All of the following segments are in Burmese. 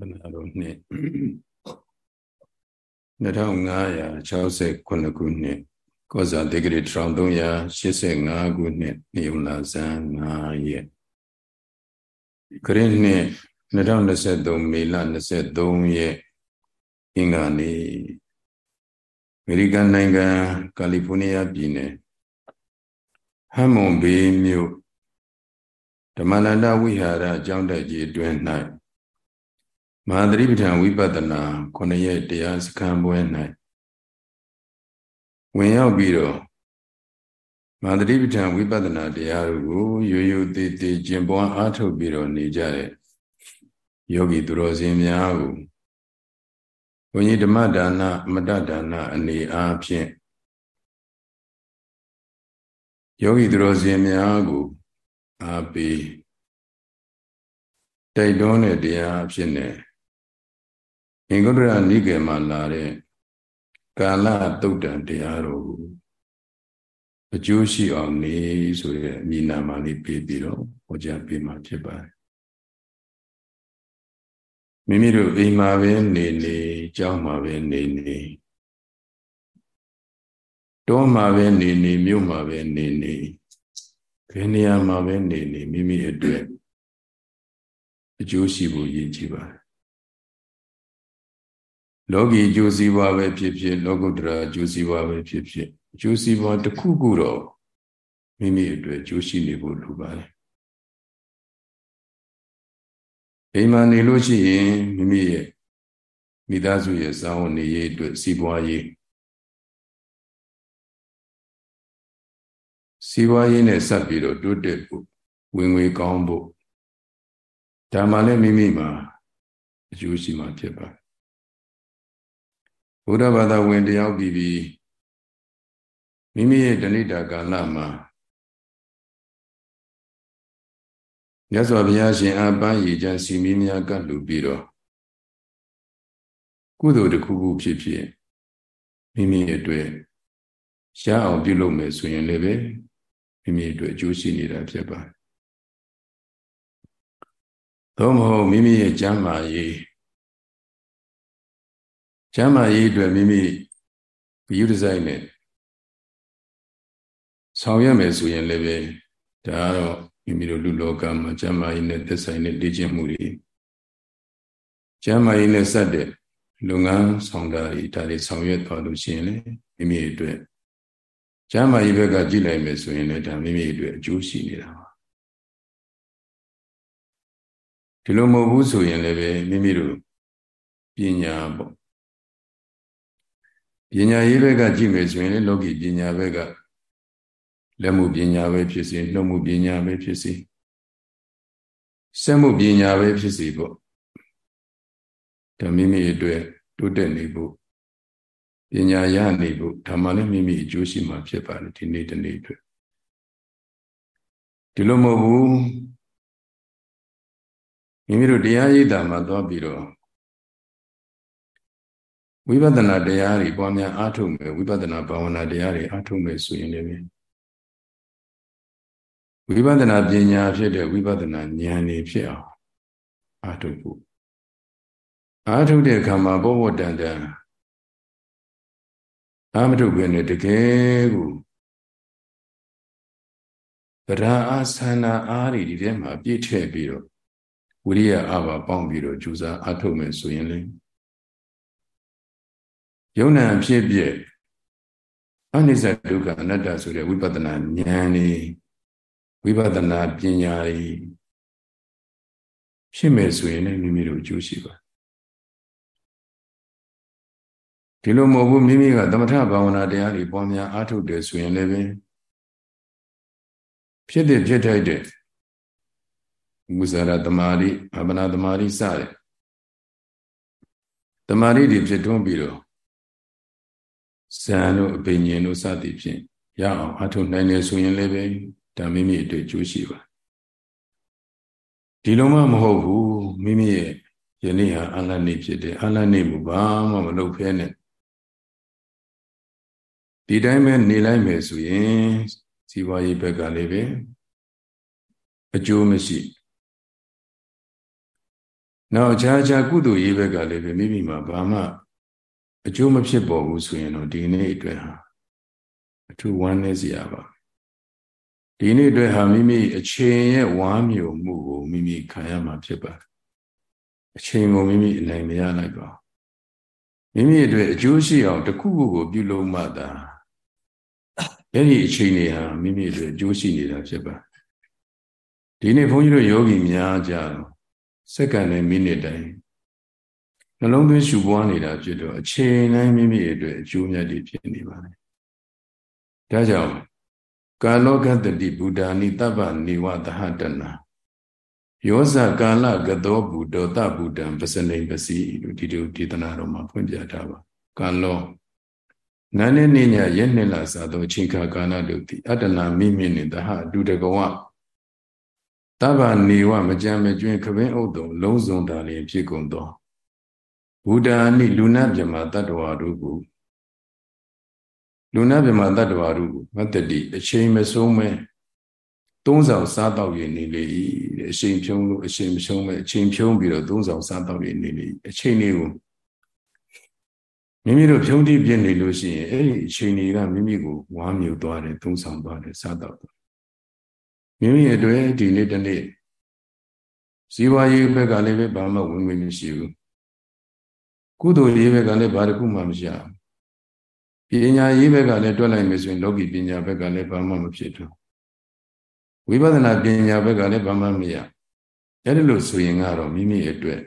သနာတော်နှစ်2569ခုနှစ်ကောဇာတေဂရီ1385ခုနှစ်နေုံလာဇန်9ရက်ခရစ်နှစ်2023မေလ23ရက်အင်္ဂါနေ့အမေရိကန်နိုင်ငံကယ်လီဖိုးနီးယားပြည်နယ်ဟမ်မွန်ဘေးမြို့ဓမ္မနန္ဒဝိဟာရအကျောင်းတက်ကြီးအတွင်း၌ မဟာသတိပဋ္ဌာန်ဝိပဿနာ9ရက်တရားစခန်းပွဲ၌ဝင်ရောက်ပြီးတော့မဟာသတိပဋ္ဌာန်ဝိပဿနာတရားတို့ကိုရိုးရိုးသေးသေးကျင့်ပွားအားထုတ်ပြီးတော့နေကြတဲ့ယောဂီသူတော်စင်များကိုဘုန်းကြီးဓမ္မဒါနမတဒါနအနေအားဖြင့်ယောဂီသူတော်စင်များကိုအားပေးတိုက်တွန်းတဲ့တရားအဖြစ်နဲ့ အင်္ဂုတ္တရနိကေမှာလာတဲ့ကာလတုတ်တန်တရားတော်ကိုအကျိုးရှိအောင်နေဆိုတဲ့အမိနာမလေးပေးပြီးတော့ဟောကြားပေးမှာဖြစ်ပါတယ်မိမိတို့အိမ်မှာပဲနေနေကြောင်းမှာပဲနေနေတောမှာပဲနေနေမြို့မှာပဲနေနေဘယ်နေရာမှာပဲနေနေမိမိအတွက်အကျိုးရှိဖို့ရည်ကြည်ပါတယ် လောကီအကျိုးစီးပွားပဲဖြစ်ဖြစ်လောကုတ္တရာအကျိုးစီးပွားပဲဖြစ်ဖြစ်အကျိုးစီးပွားတစ်ခုခုတော့မိမိအတွက်အကျိုးရှိနေဖို့လိုပါတယ်အိမ်မှာနေလို့ရှိရင်မိမိရဲ့မိသားစုရဲ့ဇာဝန်နေရေးအတွက်စီးပွားရေးစီးပွားရေးနဲ့ဆက်ပြီးတော့တိုးတက်ဖို့ဝင်ငွေကောင်းဖို့ဒါမှလည်းမိမိမှာအကျိုးရှိမှာဖြစ်ပါတယ် ဘုရားဘာသာဝင်တယောက်ပြီးပြီးမိမိရဲ့တဏိတာကာလမှာမြတ်စွာဘုရားရှင်အပန်းရည်ချမ်းစီမီးများကပ်လူပြီးတော့ကုသိုလ်တစ်ခုခုဖြစ်ဖြစ်မိမိအတွက်ရအောင်ပြုလုပ်မယ်ဆိုရင်လည်းပဲမိမိအတွက်အကျိုးရှိနေတာဖြစ်ပါတယ်။သို့မဟုတ်မိမိရဲ့ကျမ်းမာရေး ကျမ်းမာရေးအတွက်မိမိဘယူဒီဇိုင်းနဲ့ဆောင်ရွက်မယ်ဆိုရင်လည်းပဲဒါကတော့မိမိတို့လူလောကမှာကျမ်းမာရေးနဲ့သက်ဆိုင်တဲ့လေ့ကျင့်မှုတွေကျမ်းမာရေးနဲ့စတဲ့လုပ်ငန်းဆောင်တာတွေဒါတွေဆောင်ရွက်သွားလို့ရှိရင်လည်းမိမိအတွက်ကျမ်းမာရေးဘက်ကကြည့်လိုက်မယ်ဆိုရင်လည်းဒါမိမိအတွက်အကျိုးရှိနေတာပါဒီလိုမဟုတ်ဘူးဆိုရင်လည်းပဲမိမိတို့ပညာပေါ့ ပညာရေးဘက်ကကြည့်မယ်ဆိုရင်လည်းလောကီပညာဘက်ကလက်မှုပညာပဲဖြစ်စေနှုတ်မှုပညာပဲဖြစ်စေစက်မှုပညာပဲဖြစ်စေပေါ့ဒါမိမိအတွက်တိုးတက်နေဖို့ပညာရနေဖို့ဒါမှလည်းမိမိအကျိုးရှိမှာဖြစ်ပါတယ်ဒီနေ့တနေ့အတွက်ဒီလိုမဟုတ်ဘူးမိမိတို့တရားရည်တာမှာသွားပြီးတော့ ဝိပဿနာတရားတွေပွားများအားထုတ်မယ်ဝိပဿနာဘာဝနာတရားတွေအားထုတ်မယ်ဆိုရင်လည်းဝိပဿနာပညာဖြစ်တဲ့ဝိပဿနာဉာဏ်တွေဖြစ်အောင်အားထုတ်ဖို့အားထုတ်တဲ့အခါမှာဘောဝတန်တန်အာမထုတ်ပဲနဲ့တကယ်ကိုဗရာအာသနာအားတွေဒီထဲမှာပြည့်ထည့်ပြီးတော့ဝိရိယအာဘာပေါင်းပြီးတော့ကြိုးစားအားထုတ်မယ်ဆိုရင်လေ ယုံနာဖြစ်ပြအနိစ္စဒုက္ခအနတ္တဆိုတဲ့ဝိပဿနာဉာဏ်นี่ဝိပဿနာပညာတွေဖြစ်မယ်ဆိုရင်လည်းမိမိတို့အကျိုးရှိပါဒီလိုမဟုတ်ဘူးမိမိကသမထဘာဝနာတရားတွေပွားများအားထုတ်တယ်ဆိုရင်လည်းပဲဖြစ်တဲ့ဖြစ်ထိုက်တဲ့မူဇာရတမာရီအပနာတမာရီစတဲ့တမာရီတွေဖြစ်ထွန်းပြီးတော့ ဇန်တို့အပင်ញင်တို့စသည်ဖြင့်ရအောင်အထုနိုင်နေဆိုရင်လည်းပဲဒါမိမိအတွက်ကျိုးရှိပါဒီလိုမှမဟုတ်ဘူးမိမိရဲ့ယနေ့ဟာအလတ်နေ့ဖြစ်တယ်အလတ်နေ့မှာဘာမှမလုပ်ဖဲနဲ့ဒီတိုင်းပဲနေလိုက်မယ်ဆိုရင်ဇီဝရေးဘက်ကလည်းပဲအကျိုးမရှိနောက်အခြားခြားကုသိုလ်ရေးဘက်ကလည်းပဲမိမိမှာဘာမှ အကျိုးမဖြစ်ပေါ်ဘူးဆိုရင်တော့ဒီနေ့အတွက်ဟာအထူးဝမ်းနည်းစရာပါဒီနေ့အတွက်ဟာမိမိအချိန်ရဲ့ဝမ်းမြော်မှုကိုမိမိခံရမှာဖြစ်ပါတယ်အချိန်ကိုမိမိအနိုင်မရလိုက်ပါမိမိအတွက်အကျိုးရှိအောင်တခုခုကိုပြုလုပ်မှသာအဲ့ဒီအချိန်တွေဟာမိမိအတွက်အကျိုးရှိနေတာဖြစ်ပါဒီနေ့ဘုန်းကြီးတို့ယောဂီများကြတော့စက္ကန့်နဲ့မိနစ်တိုင်း နှလုံးသွင်းရှုပွားနေတာဖြစ်တော့အချိန်တိုင်းမိမိအတွက်အကျိုးမြတ်တွေဖြစ်နေပါတယ်ဒါကြောင့်ကာလောကတတိဗုဒ္ဓာနိတပ္ပနေဝသဟတနာယောဇကာလကသောဘုဒ္ဓတဗုဒ္ဓံပစနေပစီလို့ဒီလိုဒေသနာတော်မှာဖွင့်ပြထားပါကာလောနာနဲ့နေညရက်နှစ်လစာသောအချိန်ခါကာလတို့သည်အတ္တနာမိမိနှင့်တဟအတုတကဝတဗ္ဗနေဝမကြံမကျွင်းခပင်းဥဒ္ဒုံလုံးစုံတာလျင်ဖြစ်ကုန်သော ဘုဒ္ဓအနိလူနာမြမတတ္တဝါတို့ကိုလူနာမြမတတ္တဝါတို့ကိုမတ္တတိအချိန်မဆုံးမဲ့သုံးဆောင်စားတော့ရနေလေအချိန်ဖြုံးလို့အချိန်မဖြုံးမဲ့အချိန်ဖြုံးပြီးတော့သုံးဆောင်စားတော့ရနေလေအချိန်လေးကိုမိမိတို့ဖြုံးတိပြည့်နေလို့ရှိရင်အဲ့ဒီအချိန်တွေကမိမိကိုဝါမြူသွားတယ်သုံးဆောင်သွားတယ်စားတော့မိမိရဲ့အတွက်ဒီနေ့တနေ့ဇီဝရေးဘက်ကလည်းပဲဘာမှဝင်ဝင်မရှိဘူး ကုသိုလ်ရေးဘက်ကလည်းဘာတစ်ခုမှမရှိဘူးပညာရေးဘက်ကလည်းတွက်လိုက်မယ်ဆိုရင်လောကီပညာဘက်ကလည်းဘာမှမဖြစ်ဘူးဝိပဿနာပညာဘက်ကလည်းဘာမှမရအဲ့ဒီလိုဆိုရင်ကတော့မိမိအတွက်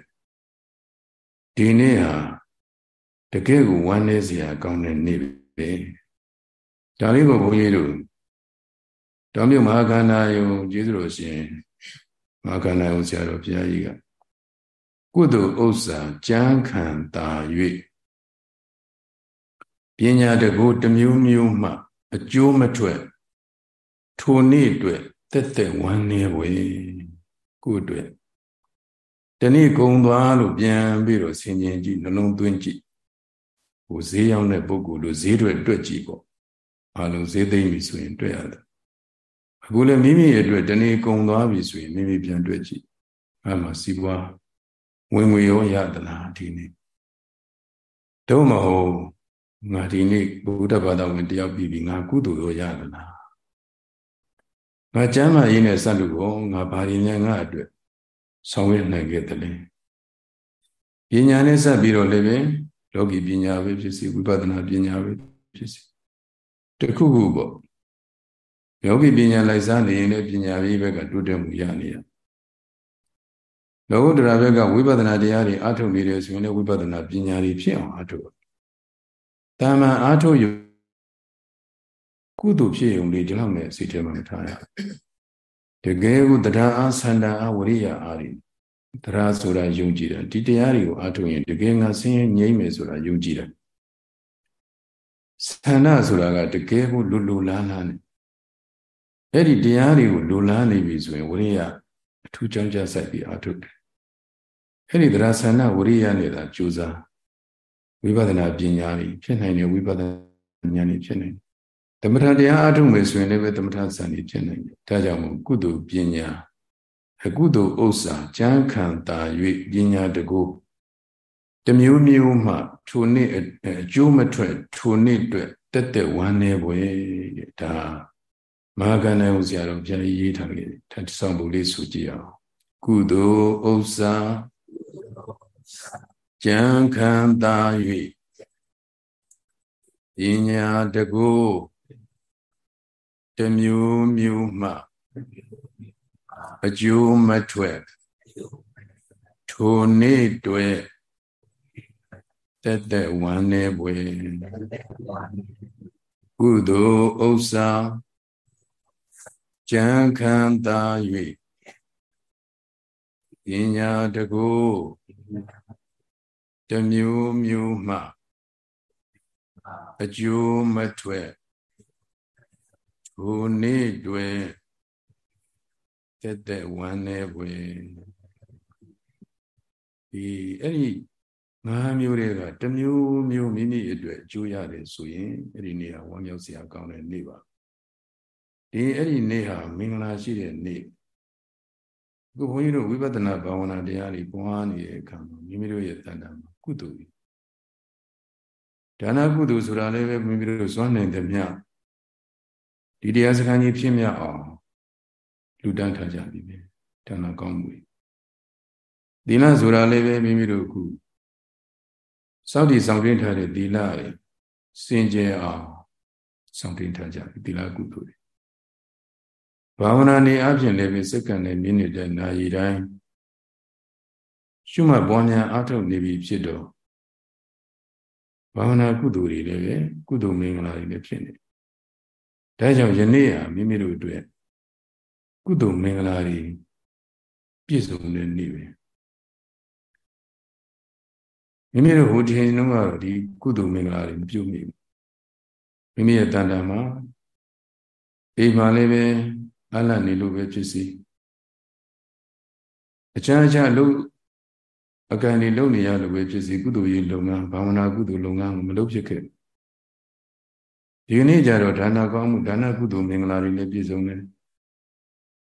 ဒီနေ့ဟာတကယ်ကိုဝမ်းနည်းစရာကောင်းတဲ့နေ့ပဲဒါလေးကိုဘုန်းကြီးတို့တောမြုပ်မဟာကန္နာယုံကျေးဇူးတော်ရှင်မဟာကန္နာယုံဆရာတော်ဘုရားကြီးက ကုသိုလ်ဥစ္စာကြမ်းခံတာ၍ပညာတကူတစ်မျိုးမျိုးမှ အကျိုးမထွက်ထိုနေ့အတွက်တက်တက်ဝမ်းနေဝေကိုယ့်အတွက်တနေ့ကုံသွားလို့ပြန်ပြီးတော့ဆင်ခြင်ကြည့်နှလုံးသွင်းကြည့်ဟိုဈေးရောက်တဲ့ပုဂ္ဂိုလ်တို့ဈေးတွေတွက်ကြည့်ပေါ့အလုံးဈေးသိမ့်ပြီဆိုရင်တွက်ရတယ်အခုလည်းမိမိရဲ့အတွက်တနေ့ကုံသွားပြီဆိုရင်မိမိပြန်တွေ့ကြည့်အဲမှာစီးပွား ဝင်ငွေရောရသလားဒီနေ့တော့မဟုတ်ငါဒီနေ့ဘုဒ္ဓဘာသာဝင်တယောက်ပြီးပြီငါကုသိုလ်ရောရသလားငါကျမ်းမာရေးနဲ့စက်လို့ကိုငါဘာရင်ညာငါအတွက်ဆောင်ရွက်နိုင်ခဲ့တယ်လေပညာနဲ့စပ်ပြီးတော့လည်းပဲလောကီပညာပဲဖြစ်စီဝိပဿနာပညာပဲဖြစ်စီတခုခုပေါ့ယောဂီပညာလိုက်စားနေရင်လည်းပညာရေးဘက်ကတိုးတက်မှုရနေရ လောကုတ္တရာဘက်ကဝိပဿနာတရားတွေအထုတ်နေတယ်ဆိုရင်လည်းဝိပဿနာပညာတွေဖြစ်အောင်အထုတ်တာမန်အထုတ်ရကုသိုလ်ဖြစ်ုံလေးဒီလောက်နဲ့စိတ်ထဲမှာမထားရတကယ်ကိုတရားအားဆန္ဒအားဝရိယအားတွေတရားဆိုတာယုံကြည်တယ်ဒီတရားတွေကိုအထုတ်ရင်တကယ်ငါဆင်းရဲငြိမ့်မယ်ဆိုတာယုံကြည်တယ်ဆန္ဒဆိုတာကတကယ်ကိုလူလူလားလားနဲ့အဲ့ဒီတရားတွေကိုလိုလားနေပြီဆိုရင်ဝရိယအထူးကြောင်းကြဆိုင်ပြီးအထုတ်တယ် အဲ့ဒီတရားဆန္ဒဝရိယနဲ့သာကြိုးစားဝိပဿနာပညာတွေဖြစ်နိုင်တယ်ဝိပဿနာဉာဏ်တွေဖြစ်နိုင်တယ်သမထတရားအထုတ်မယ်ဆိုရင်လည်းပဲသမထဆန်တွေဖြစ်နိုင်တယ်ဒါကြောင့်မို့ကုသိုလ်ပညာအကုသိုလ်ဥစ္စာကြမ်းခံတာ၍ပညာတကူတမျိုးမျိုးမှထိုနေ့အကျိုးမထွက်ထိုနေ့အတွက်တက်တက်ဝမ်းနေပွဲတဲ့ဒါမဟာကဏ္ဍဥစ္စာတော်ပြန်ရေးထားခဲ့တယ်ထပ်ဆောင်ဖို့လေးဆိုကြည့်အောင်ကုသိုလ်ဥစ္စာ ကြံခံတာ၍ပညာတကူတမျိုးမျိုးမှအကျိုးမထွက်ထိုနေ့တွေ့တက်တဲ့ဝမ်းနေပွေကုသိုလ်ဥစ္စာကြံခံသာ၍ပညာတကူ တမျိုးမျိုးမှအကျိုးမထွက်ထိုနေ့တွင်တက်တဲ့ဝမ်းနေပွေဒီအဲ့ဒီငါးမျိုးတွေကတမျိုးမျိုးမိမိအတွက်အကျိုးရတယ်ဆိုရင်အဲ့ဒီနေ့ဟာဝမ်းမြောက်စရာကောင်းတဲ့နေ့ပါဒီအဲ့ဒီနေ့ဟာမင်္ဂလာရှိတဲ့နေ့ခုဘုန်းကြီးတို့ဝိပဿနာဘာဝနာတရားတွေပွားနေတဲ့အခါမှာမိမိတို့ရဲ့တဏ္ဍာမှာ ကုသိုလ်တွေဒါနကုသိုလ်ဆိုတာလည်းပဲမိမိတို့ဇွမ်းနိုင်တဲ့မြဒီတရားစခန်းကြီးဖြစ်မြအောင်လူတန်းထားကြပြီပဲဒါနကောင်းမှုသီလဆိုတာလည်းပဲမိမိတို့ခုစောင့်တည်ဆောင်တင်ထားတဲ့သီလတွေစင်ကြယ်အောင်ဆောင်တင်ထားကြပြီသီလကုသိုလ်တွေဘာဝနာနေအပြင်လည်းပဲစက္ကန့်နဲ့မိနစ်တိုင်းနာရီတိုင်း ရှုမှတ်ပွားများအားထုတ်နေပြီဖြစ်တော့ဘာဝနာကုသိုလ်တွေလည်းပဲကုသိုလ်မင်္ဂလာတွေလည်းဖြစ်နေဒါကြောင့်ယနေ့ဟာမိမိတို့အတွက်ကုသိုလ်မင်္ဂလာတွေပြည့်စုံတဲ့နေ့ပဲမိမိတို့ဟိုဒီနှုန်းကတော့ဒီကုသိုလ်မင်္ဂလာတွေမပြုတ်မိဘူးမိမိရဲ့တန်တန်မှာအိမ်မှာလည်းပဲအလတ်နေလို့ပဲဖြစ်စီအချမ်းအချမ်းလို့ အကံနေလုပ်နေရလို့ပဲဖြစ်စီကုသိုလ်ရေးလုပ်ငန်းဘာဝနာကုသိုလ်လုပ်ငန်းကိုမလုပ်ဖြစ်ခဲ့ဒီနေ့ကျတော့ဒါနကောင်းမှုဒါနကုသိုလ်မင်္ဂလာတွေလည်းပြည့်စုံတယ်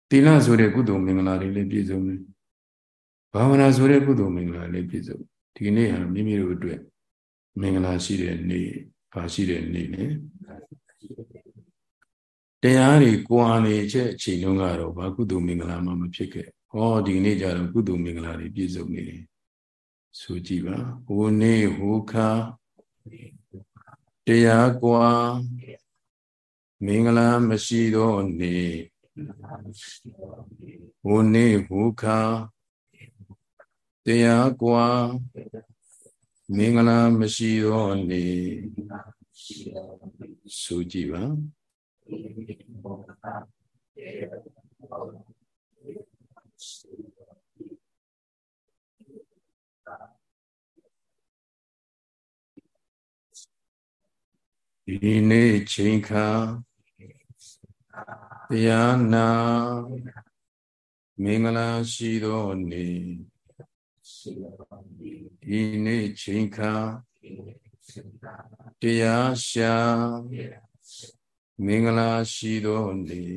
တိလဆိုတဲ့ကုသိုလ်မင်္ဂလာတွေလည်းပြည့်စုံတယ်ဘာဝနာဆိုတဲ့ကုသိုလ်မင်္ဂလာလည်းပြည့်စုံဒီနေ့ဟာမိမိတို့အတွက်မင်္ဂလာရှိတဲ့နေ့ဘာရှိတဲ့နေ့လဲတရားတွေကိုယ်အနေချက်အချိန်လုံးကတော့ဘာကုသိုလ်မင်္ဂလာမှမဖြစ်ခဲ့ဟောဒီနေ့ကျတော့ကုသိုလ်မင်္ဂလာတွေပြည့်စုံနေတယ် ဆိုကြည့်ပါဟိုနေ့ဟိုခါတရားကွာမင်္ဂလာမရှိသောနေ့ဟိုနေ့ဟိုခါတရားကွာမင်္ဂလာမရှိသောနေ့ဆိုကြည့်ပါ ဒီနေ့ချိန်ခါတရားနာမင်္ဂလာရှိသောနေ့ဒီနေ့ချိန်ခါတရားရှာမင်္ဂလာရှိသောနေ့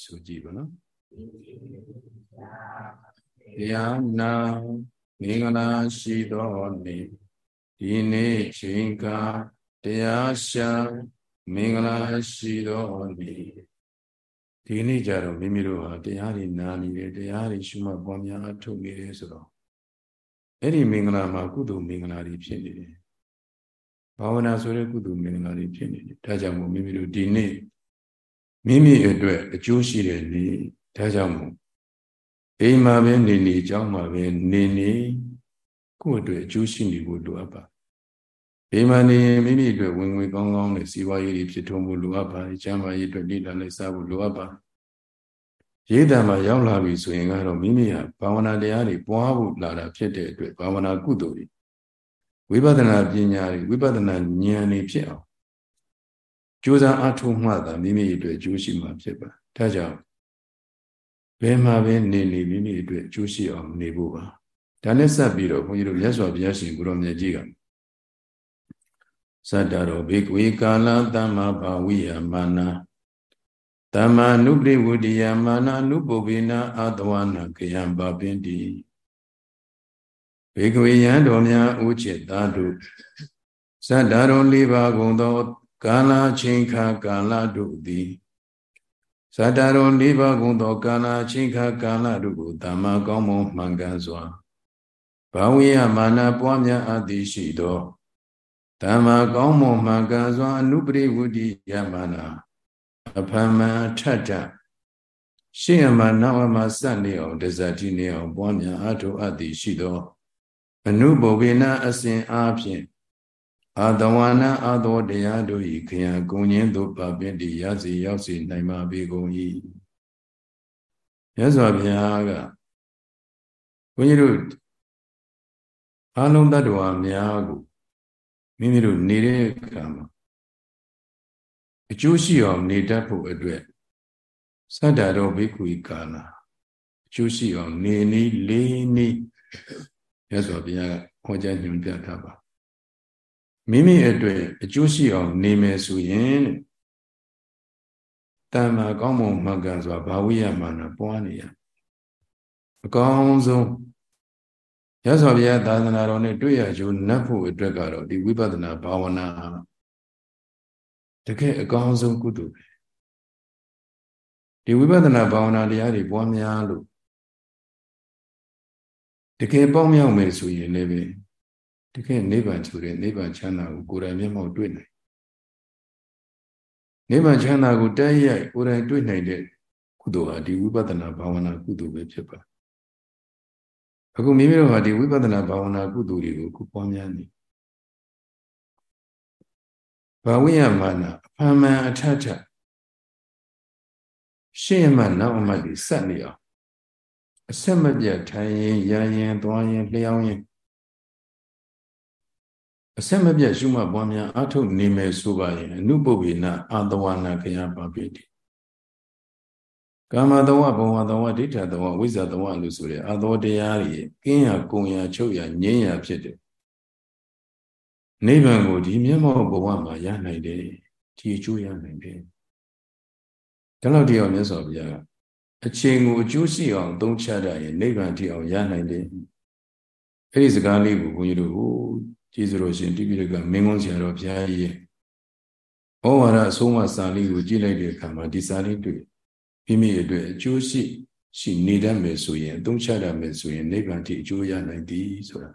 ဆိုကြည့်ပါနော်တရားနာမင်္ဂလာရှိသောနေ့ ဒီနေ့ချိန်ကတရားရှာမင်္ဂလာရှိသောနေ့ဒီနေ့ကြတော့မိမိတို့ဟာတရားတွေနာနေတယ်တရားတွေရှုမှတ်ပွားများအထုတ်နေတယ်ဆိုတော့အဲ့ဒီမင်္ဂလာမှာကုသိုလ်မင်္ဂလာတွေဖြစ်နေတယ်ဘာဝနာဆိုတဲ့ကုသိုလ်မင်္ဂလာတွေဖြစ်နေတယ်ဒါကြောင့်မို့မိမိတို့ဒီနေ့မိမိအတွက်အကျိုးရှိတဲ့နေ့ဒါကြောင့်မို့အိမ်မှာပဲနေနေကြောင်းမှာပဲနေနေ ကိုယ့်အတွက်အကျိုးရှိနေဖို့လိုအပ်ပါအိမ်မှာနေရင်မိမိအတွက်ဝင်ငွေကောင်းကောင်းနဲ့စီးပွားရေးတွေဖြစ်ထွန်းဖို့လိုအပ်ပါတယ်ကျန်းမာရေးအတွက်လိလာလိုက်စားဖို့လိုအပ်ပါရေးတံမှာရောက်လာပြီဆိုရင်ကတော့မိမိဟာဘာဝနာတရားတွေပွားဖို့လာတာဖြစ်တဲ့အတွက်ဘာဝနာကုသိုလ်တွေဝိပဿနာပညာတွေဝိပဿနာဉာဏ်တွေဖြစ်အောင်ကြိုးစားအားထုတ်မှသာမိမိအတွက်အကျိုးရှိမှာဖြစ်ပါဒါကြောင့်ဘယ်မှာပဲနေနေမိမိအတွက်အကျိုးရှိအောင်နေဖို့ပါ ဒါနဲ့ဆက်ပြီးတော့ဘုန်းကြီးတို့မြတ်စွာဘုရားရှင်ကိုရောမြတ်ကြီးကသတ္တရောဘေကွေကာလသမ္မာဘာဝိယမာနာသမ္မာနုပရိဝုဒိယမာနာနုပုဗ္ဗေနအာတဝနာကယံပါပင်တိဘေကဝေယံတော်များဥจิตသားတို့ဇတ္တရော၄ပါးကုန်သောကာလချင်းခါကာလတို့သည်ဇတ္တရော၄ပါးကုန်သောကာလချင်းခါကာလတို့ကိုတမ္မာကောင်းမွန်မှန်ကန်စွာ ဘာဝိယမာနပွားများအပ်သည်ရှိသောတမ္မာကောင်းမွန်မှန်ကန်စွာအနုပရိဝုဒ္ဓိယမာနာအဖမန်ထထရှေ့အမှနောက်အမှစနေအောင်တဇတိနေအောင်ပွားများအထုအပ်သည်ရှိသောအနုဘဝေနအစဉ်အားဖြင့်အာတဝနာအာသောတရားတို့ဤခယံကုံညင်းသို့ပါပင်တည်ရစီရောက်စီနိုင်ပါပေကုန်၏မြတ်စွာဘုရားကဘုန်းကြီးတို့ အလုံးတ attva များကိုမိမိတို့နေတဲ့အခါမှာအကျိုးရှိအောင်နေတတ်ဖို့အတွက်သတ္တရောဘိက္ခုကာလအကျိုးရှိအောင်နေနည်းလေးနည်းရသော်ဘုရားကဟောကြားညွှန်ပြထားပါမိမိအတွက်အကျိုးရှိအောင်နေမယ်ဆိုရင်တဏ္ဍာကောင်းမွန်မှန်ကန်စွာဘာဝိယမာနပွားနေရအကောင်းဆုံး ရသော်ဘုရားသာသနာတော်နဲ့တွေ့ရကြုံနတ်ဖို့အတွက်ကတော့ဒီဝိပဿနာဘာဝနာတကယ်အကောင်းဆုံးကုသိုလ်ပဲဒီဝိပဿနာဘာဝနာတရားတွေပွားများလို့တကယ်ပေါင်းမြောက်မယ်ဆိုရင်လည်းပဲတကယ်နိဗ္ဗာန်ဆိုတဲ့နိဗ္ဗာန်ချမ်းသာကိုကိုယ်တိုင်မျက်မှောက်တွေ့နိုင်နိဗ္ဗာန်ချမ်းသာကိုတည်းရိုက်ကိုယ်တိုင်တွေ့နိုင်တဲ့ကုသိုလ်ဟာဒီဝိပဿနာဘာဝနာကုသိုလ်ပဲဖြစ်ပါ အခုမိမိတို့ဟာဒီဝိပဿနာဘာဝနာကုသိုလ်တွေကိုခုပွားများနေဘာဝိယမာနအဖမ်းမှန်အထထရှေ့မှနောက်မှဒီစက်နေအောင်အဆက်မပြတ်ထိုင်ရင်ရရင်သွားရင်လျှောင်းရင်အဆက်မပြတ်ရှုမှတ်ပွားများအထုတ်နေမယ်ဆိုပါရင်အနုပုပ္ပေနအာတဝနာခယပါပိတိ ကာမတဝဘဝတဝဒိဋ္ဌတဝဝိဇ္ဇတဝလို့ဆိုတဲ့အာသောတရားတွေကင်းရကုံရချုပ်ရငြိမ်းရဖြစ်တယ်နိဗ္ဗာန်ကိုဒီမျက်မှောက်ဘဝမှာရနိုင်တယ်ဒီအကျိုးရနိုင်တယ်ဒါလောက်တရားမြတ်စွာဘုရားအချိန်ကိုအကျိုးရှိအောင်သုံးချတတ်ရင်နိဗ္ဗာန်တည်အောင်ရနိုင်တယ်အဲ့ဒီစကားလေးကိုဘုန်းကြီးတို့ဟိုကျေးဇူးတော်ရှင်တိပိဋကမင်းကုန်းဆရာတော်ဘုရားကြီးရဲ့ဩဝါဒအဆုံးအမစာလေးကိုကြည့်လိုက်တဲ့အခါမှာဒီစာလေးတွေ့ မိမိအတွက်အကျိုးရှိရှိနေတတ်မယ်ဆိုရင်အသုံးချတတ်မယ်ဆိုရင်နိဗ္ဗာန်တည်အကျိုးရနိုင်သည်ဆိုတာ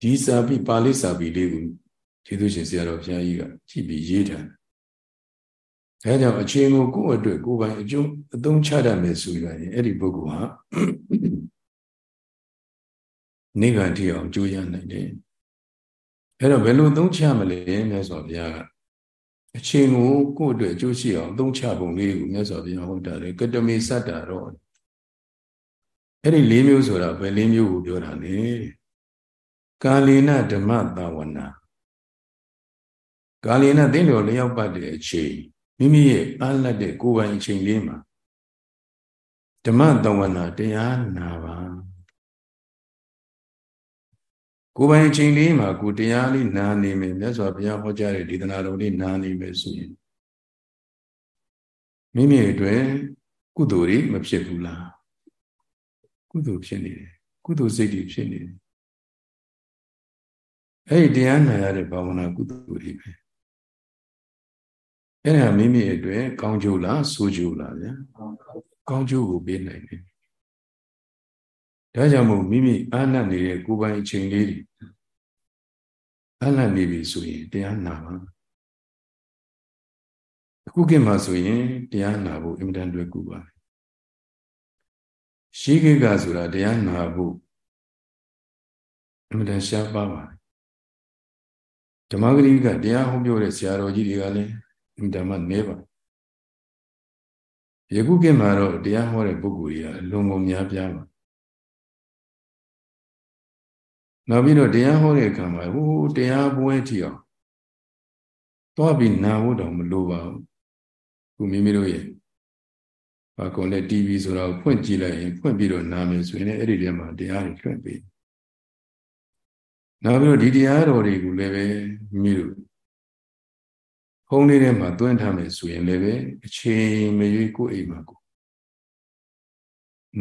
ဒီစာပိပါဠိစာပိလေးကိုကျေးဇူးရှင်ဆရာတော်ဘုရားကြီးကကြည့်ပြီးရေးထားအဲကြောင့်အချင်းကိုကိုယ့်အတွက်ကိုယ်ပိုင်အကျိုးအသုံးချတတ်မယ်ဆိုရင်အဲ့ဒီပုဂ္ဂိုလ်ဟာနိဗ္ဗာန်တည်အောင်အကျိုးရနိုင်တယ်အဲ့တော့ဘယ်လိုသုံးချမလဲမြတ်စွာဘုရားက အချိန်ကိုကိုယ့်အတွက်အကျိုးရှိအောင်သုံးချပုံလေးကိုမြတ်စွာဘုရားဟောတာလေကတမေစတ္တာတော့အဲ့ဒီ၄မျိုးဆိုတာဘယ်၄မျိုးကိုပြောတာလဲကာလေနဓမ္မသာဝနာကာလေနသိတော်လျောက်ပတ်တဲ့အချိန်မိမိရဲ့အားလက်တဲ့ကိုယ်ပိုင်အချိန်လေးမှာဓမ္မသဝနာတရားနာပါ ကိုယ်ပိုင်အချိန်လေးမှာကိုတရားလေးနာနေမယ်မြတ်စွာဘုရားဟောကြားတဲ့ဒေသနာတော်လေးနာနေမယ်ဆိုရင်မိမိအတွက်ကုသိုလ်တွေမဖြစ်ဘူးလားကုသိုလ်ဖြစ်နေတယ်ကုသိုလ်စိတ်တွေဖြစ်နေတယ်အဲ့ဒီတရားနာရတဲ့ဘာဝနာကုသိုလ်တွေပဲအဲ့ဒါမိမိအတွက်ကောင်းကျိုးလားဆိုးကျိုးလားဗျာကောင်းကျိုးကိုပေးနိုင်တယ် ဒါကြောင့်မို့မိမိအာနတ်နေတဲ့ကိုယ်ပိုင်အချိန်လေးတွေအာနတ်နေပြီဆိုရင်တရားနာပါအခုခေတ်မှာဆိုရင်တရားနာဖို့အင်မတန်တွေ့ကူပါရှိခေတ်ကဆိုတာတရားနာဖို့အင်မတန်ရှားပါပါတယ်ဓမ္မဂရိကတရားဟောပြောတဲ့ဆရာတော်ကြီးတွေကလည်းအင်မတန်မှနေပါယခုခေတ်မှာတော့တရားဟောတဲ့ပုဂ္ဂိုလ်တွေကအလွန်ကုန်များပြားပါ နောက်ပြီးတော့တရားဟောတဲ့အခါမှာဟိုတရားပွဲထီအောင်သွားပြီးနာဖို့တော့မလိုပါဘူးခုမိမိတို့ရဲ့ဘာကုန်လဲ TV ဆိုတော့ဖွင့်ကြည့်လိုက်ရင်ဖွင့်ပြီးတော့နာမယ်ဆိုရင်လည်းအဲ့ဒီထဲမှာတရားတွေလွှင့်ပေးနောက်ပြီးတော့ဒီတရားတော်တွေကိုလည်းပဲမိမိတို့ဖုံးလေးထဲမှာတွန်းထားမယ်ဆိုရင်လည်းပဲအချိန်မရွေးကိုယ်အိမ်မှာကို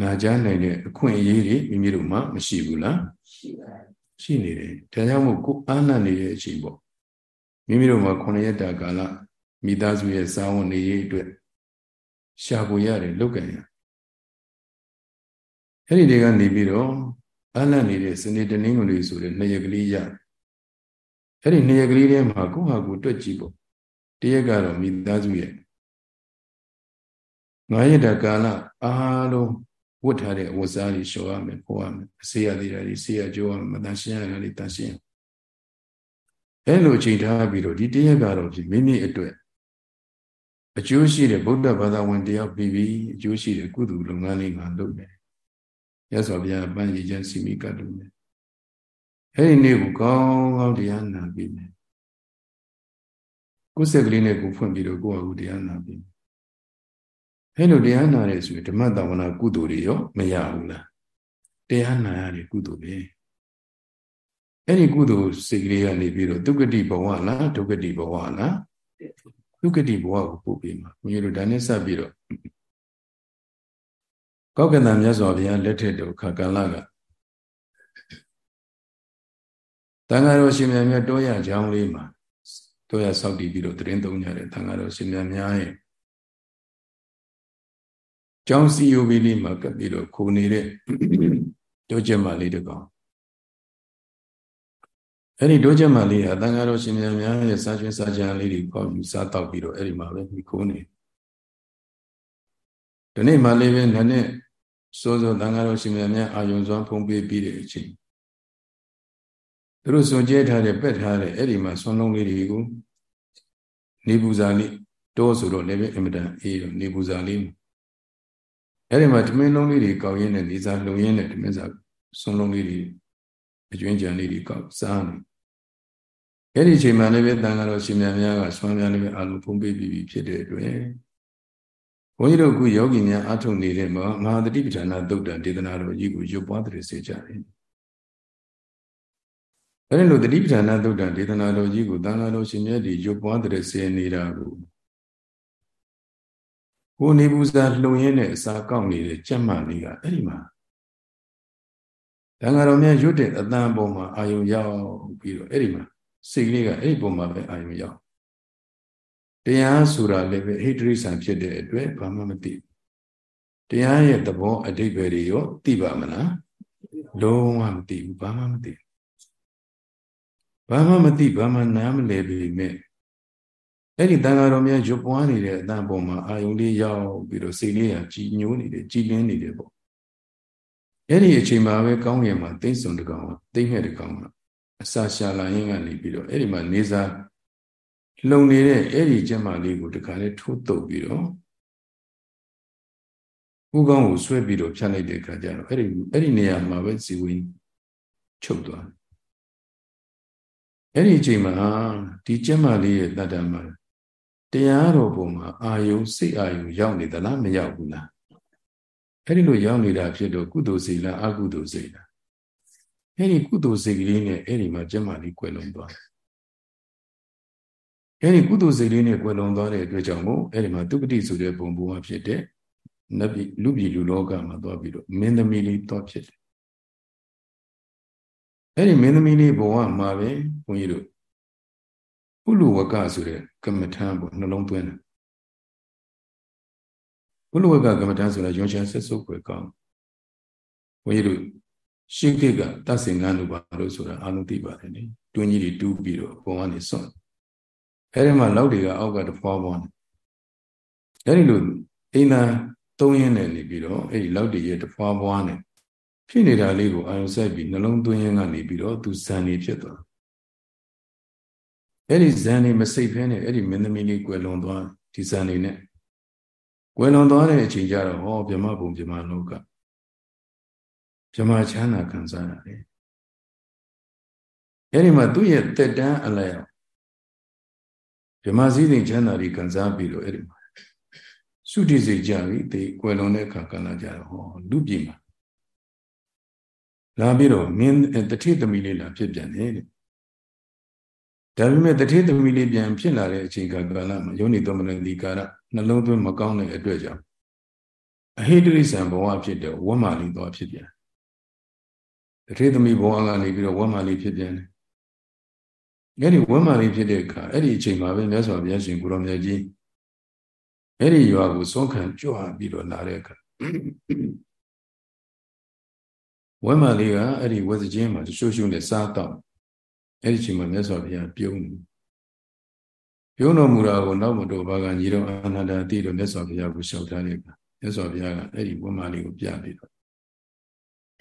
နာကြားနိုင်တဲ့အခွင့်အရေးတွေမိမိတို့မှာမရှိဘူးလားရှိပါတယ် ရှိနေတယ်ဒါကြောင့်မို့ကိုအာနတ်နေတဲ့အချိန်ပေါ့မိမိတို့မှာ9ရက်တာကာလမိသားစုရဲ့စာဝန်နေရေးအတွက်ရှာဖွေရတယ်လုပ်ကြရအဲ့ဒီတွေကနေပြီးတော့အာနတ်နေတဲ့စနေတနင်္ဂနွေဆိုတဲ့နှစ်ရက်ကလေးရအဲ့ဒီနှစ်ရက်ကလေးထဲမှာကိုယ့်ဟာကိုယ်တွက်ကြည့်ပေါ့တရက်ကတော့မိသားစုရဲ့ငါးရက်တာကာလအားလုံး ဝတ်ထားတဲ့ဝတ်စားတွေလျှော်ရမယ်ပို့ရမယ်အစေရသေးတာတွေစေရကြိုးရမယ်မတန်ရှင်းရတာတွေတန်ရှင်းအဲလိုချိန်ထားပြီးတော့ဒီတရက်ကတော့ဖြစ်မိမိအတွက်အကျိုးရှိတဲ့ဗုဒ္ဓဘာသာဝင်တယောက်ပြီးပြီးအကျိုးရှိတဲ့ကုသိုလ်လုပ်ငန်းလေးငါလုပ်တယ်ရသော်ဘုရားပန်းကြီးချမ်းစီမိကတ်လို့မယ်အဲဒီနေ့ကိုကောင်းကောင်းတရားနာပြီးမယ်ကိုယ်စက်ကလေးနဲ့ကိုဖွင့်ပြီးတော့ကိုယ့်အကူတရားနာပြီး အဲလိုတရားနာရဲဆိုရင်ဓမ္မတဝနာကုသိုလ်တွေရောမရဘူးလားတရားနာရတဲ့ကုသိုလ်ပဲအဲ့ဒီကုသိုလ်စိတ်ကလေးကနေပြီးတော့ဒုက္ကတိဘဝလားဒုက္ကတိဘဝလားဒုက္ကတိဘဝကိုပို့ပေးမှာဘုန်းကြီးတို့ဒါနဲ့စပ်ပြီးတော့ကောက်ကတန်မြတ်စွာဘုရားလက်ထက်တော်ခါကာလကတန်ဃာတော်ရှင်မြတ်မြတ်တောရချောင်းလေးမှာတောရဆောက်တည်ပြီးတော့တရင်သုံးကြတယ်တန်ဃာတော်ရှင်မြတ်များရဲ့ ကျောင်းစီယိုဘီလေးမှာကပ်ပြီးတော့ခိုနေတဲ့တောကျက်မလေးတကောင်အဲ့ဒီတောကျက်မလေးဟာတန်ဃာတော်ရှင်မြတ်များရဲ့စားကျွင်းစားကြံလေးတွေပေါ့ယူစားတောက်ပြီးတော့အဲ့ဒီမှာပဲမိခိုးနေဒီနေ့မှလေးပဲနည်းနည်းစိုးစိုးတန်ဃာတော်ရှင်မြတ်များအာယုံစွမ်းဖုံးပေးပြီးတဲ့အချိန်သူတို့စွန်ကျဲထားတဲ့ပက်ထားတဲ့အဲ့ဒီမှာဆွမ်းလုံးလေးတွေကိုနေပူဇာလေးတောဆိုတော့လည်းပဲအင်မတန်အေးတော့နေပူဇာလေး အဲ့ဒီမှာဓမင်းလုံးလေးတွေကောက်ရင်းနဲ့နေစားလုံရင်းနဲ့ဓမင်းစားဆွမ်းလုံးလေးတွေအကျွင်းကြံလေးတွေကောက်စားနေအဲ့ဒီအချိန်မှာလည်းပဲတန်ဃာတော်ရှင်မြတ်များကဆွမ်းများလည်းပဲအာလုံးဖုံးပေးပြီးဖြစ်တဲ့အတွက်ဘုန်းကြီးတို့ကယောဂီများအထုံနေတဲ့မှာမဟာတတိပဋ္ဌာနာသုတ်တံဒေသနာတော်ကြီးကိုရုပ်ပွားတဲ့စေကြတယ်အဲ့လိုတတိပဋ္ဌာနာသုတ်တံဒေသနာတော်ကြီးကိုတန်ဃာတော်ရှင်မြတ်ဒီရုပ်ပွားတဲ့စေနေတာကို ကိုနေဘူးစားလှုံရင်းနဲ့အစာကောက်နေတဲ့ကြက်မှလေးကအဲ့ဒီမှာတန်ဃာတော်များရွတ်တဲ့အတန်ပေါ်မှာအာယုံရောက်ပြီးတော့အဲ့ဒီမှာစိတ်လေးကအဲ့ဒီပုံမှာပဲအာယုံရောက်တရားဆိုတာလည်းပဲဟိတရိษံဖြစ်တဲ့အတွက်ဘာမှမသိတရားရဲ့သဘောအဓိပ္ပာယ်တွေရောသိပါမလားလုံးဝမသိဘူးဘာမှမသိဘာမှမသိဘာမှနားမလည်ပေမဲ့ အဲ့ဒီတန်ဃာတော်များရွပွားနေတဲ့အတန်ပေါ်မှာအာယုန်လေးရောက်ပြီးတော့စိတ်လေးကကြည်ညိုနေတယ်ကြည်လင်းနေတယ်ပေါ့အဲ့ဒီအချိန်မှာပဲကောင်းကင်မှာသိမ့်စုံတကောင်သိမ့်ခဲ့တကောင်အစာရှာလာရင်းကနေပြီးတော့အဲ့ဒီမှာနေစားလုံနေတဲ့အဲ့ဒီကျက်မလေးကိုတခါလေးထိုးတုပ်ပြီးတော့ဥကောင်းကိုဆွဲပြီးတော့ဖြတ်လိုက်တဲ့အခါကျတော့အဲ့ဒီအဲ့ဒီနေရာမှာပဲဇီဝင်းချုပ်သွားအဲ့ဒီအချိန်မှာဒီကျက်မလေးရဲ့တတ္တမှာ တရားတော်ပုံမှာအာယုံစိတ်အာယုံရောက်နေသလားမရောက်ဘူးလားအဲ့ဒီလိုရောက်နေတာဖြစ်တော့ကုသိုလ်စိတ်လားအကုသိုလ်စိတ်လားအဲ့ဒီကုသိုလ်စိတ်ကလေးနဲ့အဲ့ဒီမှာကျက်မလေးကွယ်လုံးသွားတယ်အဲ့ဒီကုသိုလ်စိတ်လေးနဲ့ကွယ်လွန်သွားတဲ့အတွက်ကြောင့်မို့အဲ့ဒီမှာဒုက္ခတိဆိုတဲ့ပုံပုံမှာဖြစ်တဲ့နတ်ပြည်လူပြည်လူလောကမှာသွားပြီးတော့မင်းသမီးလေးသွားဖြစ်တယ်အဲ့ဒီမင်းသမီးလေးဘဝမှာပဲဘုန်းကြီးတို့ ပုလူဝကဆိုတဲ့ကမ္မထံပေါ့နှလုံးသွင်းတယ်ပုလူဝကကမ္မထံဆိုတာရုံချမ်းဆက်စုပ်ွယ်ကောင်းဘုန်းကြီးတို့ရှင်းခေတ်ကတတ်စင်ငန်းလို့ပါလို့ဆိုတာအလုံးသိပါတယ်နိတွင်းကြီးတွေတူးပြီးတော့ဘုံကနေစွန့်အဲ့ဒီမှာလောက်တွေကအောက်ကတဖွာဖွာနေအဲ့ဒီလိုအိမ်သာသုံးရင်းနဲ့နေပြီးတော့အဲ့ဒီလောက်တွေရဲ့တဖွာဖွာနေဖြစ်နေတာလေးကိုအာရုံစိုက်ပြီးနှလုံးသွင်းရင်းကနေပြီးတော့သူဇန်နေဖြစ်သွား အဲ့ဒီဇန်နေမစိတ်ဖဲနဲ့အဲ့ဒီမင်းသမီးလေးကွယ်လွန်သွားဒီဇန်နေနဲ့ကွယ်လွန်သွားတဲ့အချိန်ကျတော့ဟောဗြဟ္မဘုံဗြဟ္မလောကဗြဟ္မချမ်းသာခံစားရတယ်အဲ့ဒီမှာသူ့ရဲ့တက်တန်းအလျောက်ဗြဟ္မာစည်းစိမ်ချမ်းသာတွေခံစားပြီးတော့အဲ့ဒီမှာသုတိစိတ်ကြပြီဒီကွယ်လွန်တဲ့အခါကလည်းကြတော့ဟောလူပြည်မှာလာပြီးတော့မင်းတတိသမီးလေးလာဖြစ်ပြန်တယ်တဲ့ ဒါပေမဲ့တတိသမီးလေးပြန်ဖြစ်လာတဲ့အချိန်ကာလမှာယောနိသမဏတိကာရနှလုံးသွင်းမကောင်းတဲ့အတွက်ကြောင့်အဟိတရိษံဘဝဖြစ်တဲ့ဝမ္မာလေးသွားဖြစ်ပြန်တတိသမီးဘဝကနေပြီးတော့ဝမ္မာလေးဖြစ်ပြန်တယ်အဲ့ဒီဝမ်းမာလေးဖြစ်တဲ့အခါအဲ့ဒီအချိန်မှာပဲမြတ်စွာဘုရားရှင်ကိုရောင်မြတ်ကြီးအဲ့ဒီရွာကိုဆုံးခံကြွပြီးတော့လာတဲ့အခါဝမ်းမာလေးကအဲ့ဒီဝဇချင်းမှာရှုရှုနဲ့စားတော့ အဲ့ဒီအချိန်မှာမြတ်စွာဘုရားပြုံးပြုံးတော်မူတာကိုနောက်မတော်ဘာကညီတော်အာနန္ဒာတိတော်မြတ်စွာဘုရားကိုလျှောက်ထားတဲ့အခါမြတ်စွာဘုရားကအဲ့ဒီဝမ်းမာလေးကိုပြပြီးတော့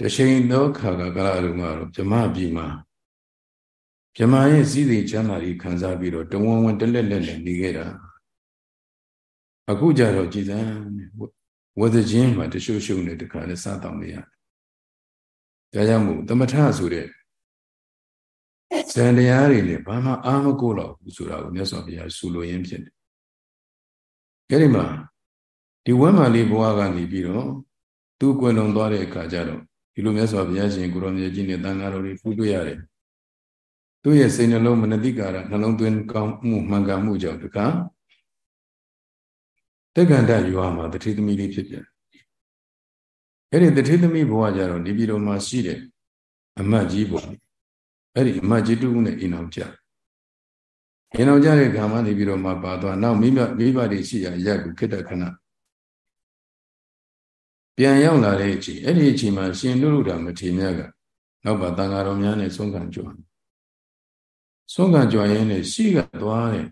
တချိန်သောခါကကလာတော်ကတော့ဗြမပြည်မှာမြမရဲ့စည်းစိမ်ချမ်းသာကြီးခံစားပြီးတော့တဝဝတလက်လက်နဲ့နေခဲ့တာအခုကြတော့ကြည်စမ်းဝဇချင်းမှာတရှုရှုနဲ့တခါလဲစားတောင်းနေရတယ်ဒါကြောင့်မို့သမထဆိုတဲ့ ဇန်တရားတွေနဲ့ဘာမှအာမကိုတော့ဘူးဆိုတာကိုမြတ်စွာဘုရားဆူလိုရင်းဖြစ်တယ်။အဲဒီမှာဒီဝမ်းမာလေးဘဝကနေပြီးတော့သူကွယ်လွန်သွားတဲ့အခါကျတော့ဒီလိုမြတ်စွာဘုရားရှင်ကိုရောင်မြတ်ကြီးနဲ့တန်ဃာတော်တွေဖူးတွေ့ရတယ်သူ့ရဲ့စိတ်နှလုံးမနတိကာရနှလုံးသွင်းကောင်းမှုမှန်ကန်မှုကြောင့်တခါတက္ကန္တရွာမှာတတိသမီးလေးဖြစ်ပြန်အဲ့ဒီတတိသမီးဘဝကြတော့နေပြည်တော်မှာရှိတယ်အမတ်ကြီးပေါ့ အဲ့ဒီအမတ်ကြီးတူနဲ့အိမ်အောင်ကြအိမ်အောင်ကြတဲ့ခါမှနေပြီးတော့မှပါသွားနောက်မိမမိဘတွေရှိရရက်ကိုခိတ္တခဏပြန်ရောက်လာတဲ့အချိန်အဲ့ဒီအချိန်မှာရှင်လူလူတာမထေမြတ်ကနောက်ပါတန်ဃာတော်များနဲ့ဆုံးခံကြွဆုံးခံကြွရင်းနဲ့ရှိကသွားတယ်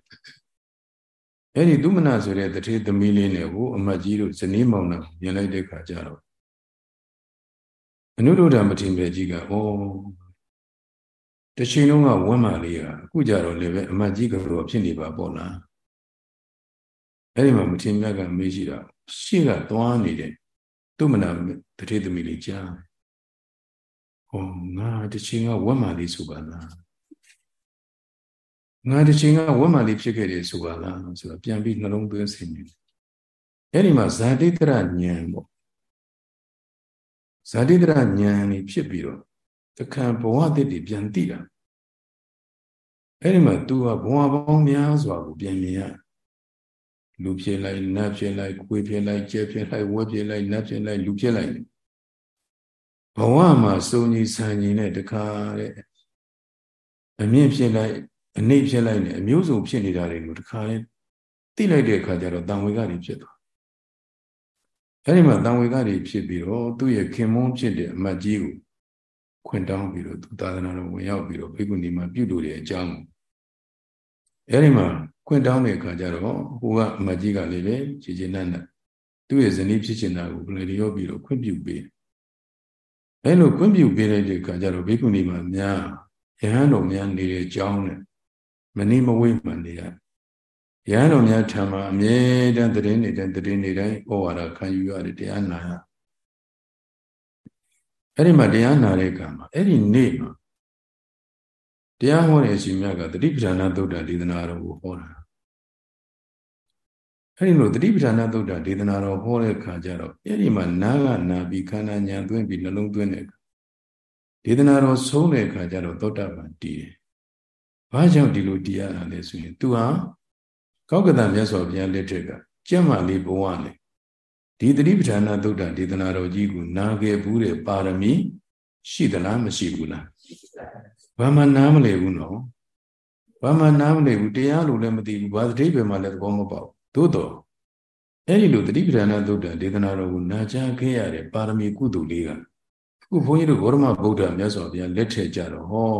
အဲ့ဒီသူမနာဆိုတဲ့တထေသမီးလေးနဲ့ဟိုအမတ်ကြီးတို့ဇနီးမောင်နှံမြင်လိုက်တဲ့ခါကျတော့အနုဒ္ဒမထေမြတ်ကြီးကဩ တချိန်လုံးကဝမ်းမာလေးကအခုကြတော့လည်းပဲအမတ်ကြီးကတော့ဖြစ်နေပါပေါ့လားအဲ့ဒီမှာမထေမြတ်ကမေးရှိတာရှေ့ကသွားနေတဲ့သူမနာတထေသမီးလေးကြားဟောငါတချိန်ကဝမ်းမာလေးဆိုပါလားငါတချိန်ကဝမ်းမာလေးဖြစ်ခဲ့တယ်ဆိုပါလားဆိုတော့ပြန်ပြီးနှလုံးသွင်းဆင်နေတယ်အဲ့ဒီမှာဇာတိတရဉာဏ်ပေါ့ဇာတိတရဉာဏ်นี่ဖြစ်ပြီးတော့ တခါဘဝတည်းပြန်သိတာအဲ့ဒီမှာ तू ကဘဝပေါင်းများစွာကိုပြန်မြင်ရလူဖြစ်လိုက်နတ်ဖြစ်လိုက်ကိုယ်ဖြစ်လိုက်ကျဲဖြစ်လိုက်ဝက်ဖြစ်လိုက်နတ်ဖြစ်လိုက်လူဖြစ်လိုက်ဘဝမှာစုံကြီးဆန်ကြီးနဲ့တခါတဲ့အမြင့်ဖြစ်လိုက်အနှိမ့်ဖြစ်လိုက်နဲ့အမျိုးစုံဖြစ်နေတာတွေကိုတခါလဲသိလိုက်တဲ့အခါကျတော့တန်ဝေကတွေဖြစ်သွားအဲ့ဒီမှာတန်ဝေကတွေဖြစ်ပြီးတော့သူ့ရဲ့ခင်မွန်းဖြစ်တဲ့အမတ်ကြီးကို ခွင့်တောင်းပြီးတော့သူသာသနာတော်ဝင်ရောက်ပြီးတော့ဘိက္ခုနီမှာပြုလုပ်တဲ့အကြောင်းအဲ့ဒီမှာခွင့်တောင်းတဲ့အခါကျတော့ဟိုကအမတ်ကြီးကလည်းပဲခြေချင်နတ်နတ်သူ့ရဲ့ဇနီးဖြစ်ချင်တာကိုလည်းရောပြီးတော့ခွင့်ပြုပေးအဲ့လိုခွင့်ပြုပေးတဲ့အခါကျတော့ဘိက္ခုနီမှာများယဟန်တော်များနေတဲ့အကြောင်းနဲ့မနိမဝိမှန်နေရရဟန်းတော်များထံမှာအမြဲတမ်းတည်နေတဲ့တည်နေတိုင်းဩဝါဒခံယူရတယ်တရားနာရ အဲ့ဒီမှာတရားနာတဲ့အခါမှာအဲ့ဒီနေ့မှာတရားဟောတဲ့အရှင်မြတ်ကတတိပဌာနာသုတ်တဒေသနာတော်ကိုဟောတာအဲ့ဒီလိုတတိပဌာနာသုတ်တဒေသနာတော်ဟောတဲ့အခါကျတော့အဲ့ဒီမှာနားကနာပြီးခန္ဓာညာသွင်းပြီးနှလုံးသွင်းတဲ့ဒေသနာတော်ဆုံးတဲ့အခါကျတော့သောတာပန်တည်တယ်။ဘာကြောင့်ဒီလိုတည်ရတာလဲဆိုရင် तू ဟာကောက်ကတမြတ်စွာဘုရားလက်ထက်ကကျမ်းမာလေးဘဝနဲ့ ဒီတတိပဌာနာသုတ်တဒေသနာတော်ကြီးကိုနာခဲ့ဘူးတဲ့ပါရမီရှိသလားမရှိဘူးလားဘာမှနားမလည်ဘူးနော်ဘာမှနားမလည်ဘူးတရားလို့လည်းမသိဘူးဘာသတိပဲမှလည်းသဘောမပေါက်သို့တော့အဲ့ဒီလိုတတိပဌာနာသုတ်တဒေသနာတော်ကိုနာကြားခဲ့ရတဲ့ပါရမီကုသိုလ်လေးကအခုဘုန်းကြီးတို့ဂေါရမဗုဒ္ဓမြတ်စွာဘုရားလက်ထက်ကြတော့ဟော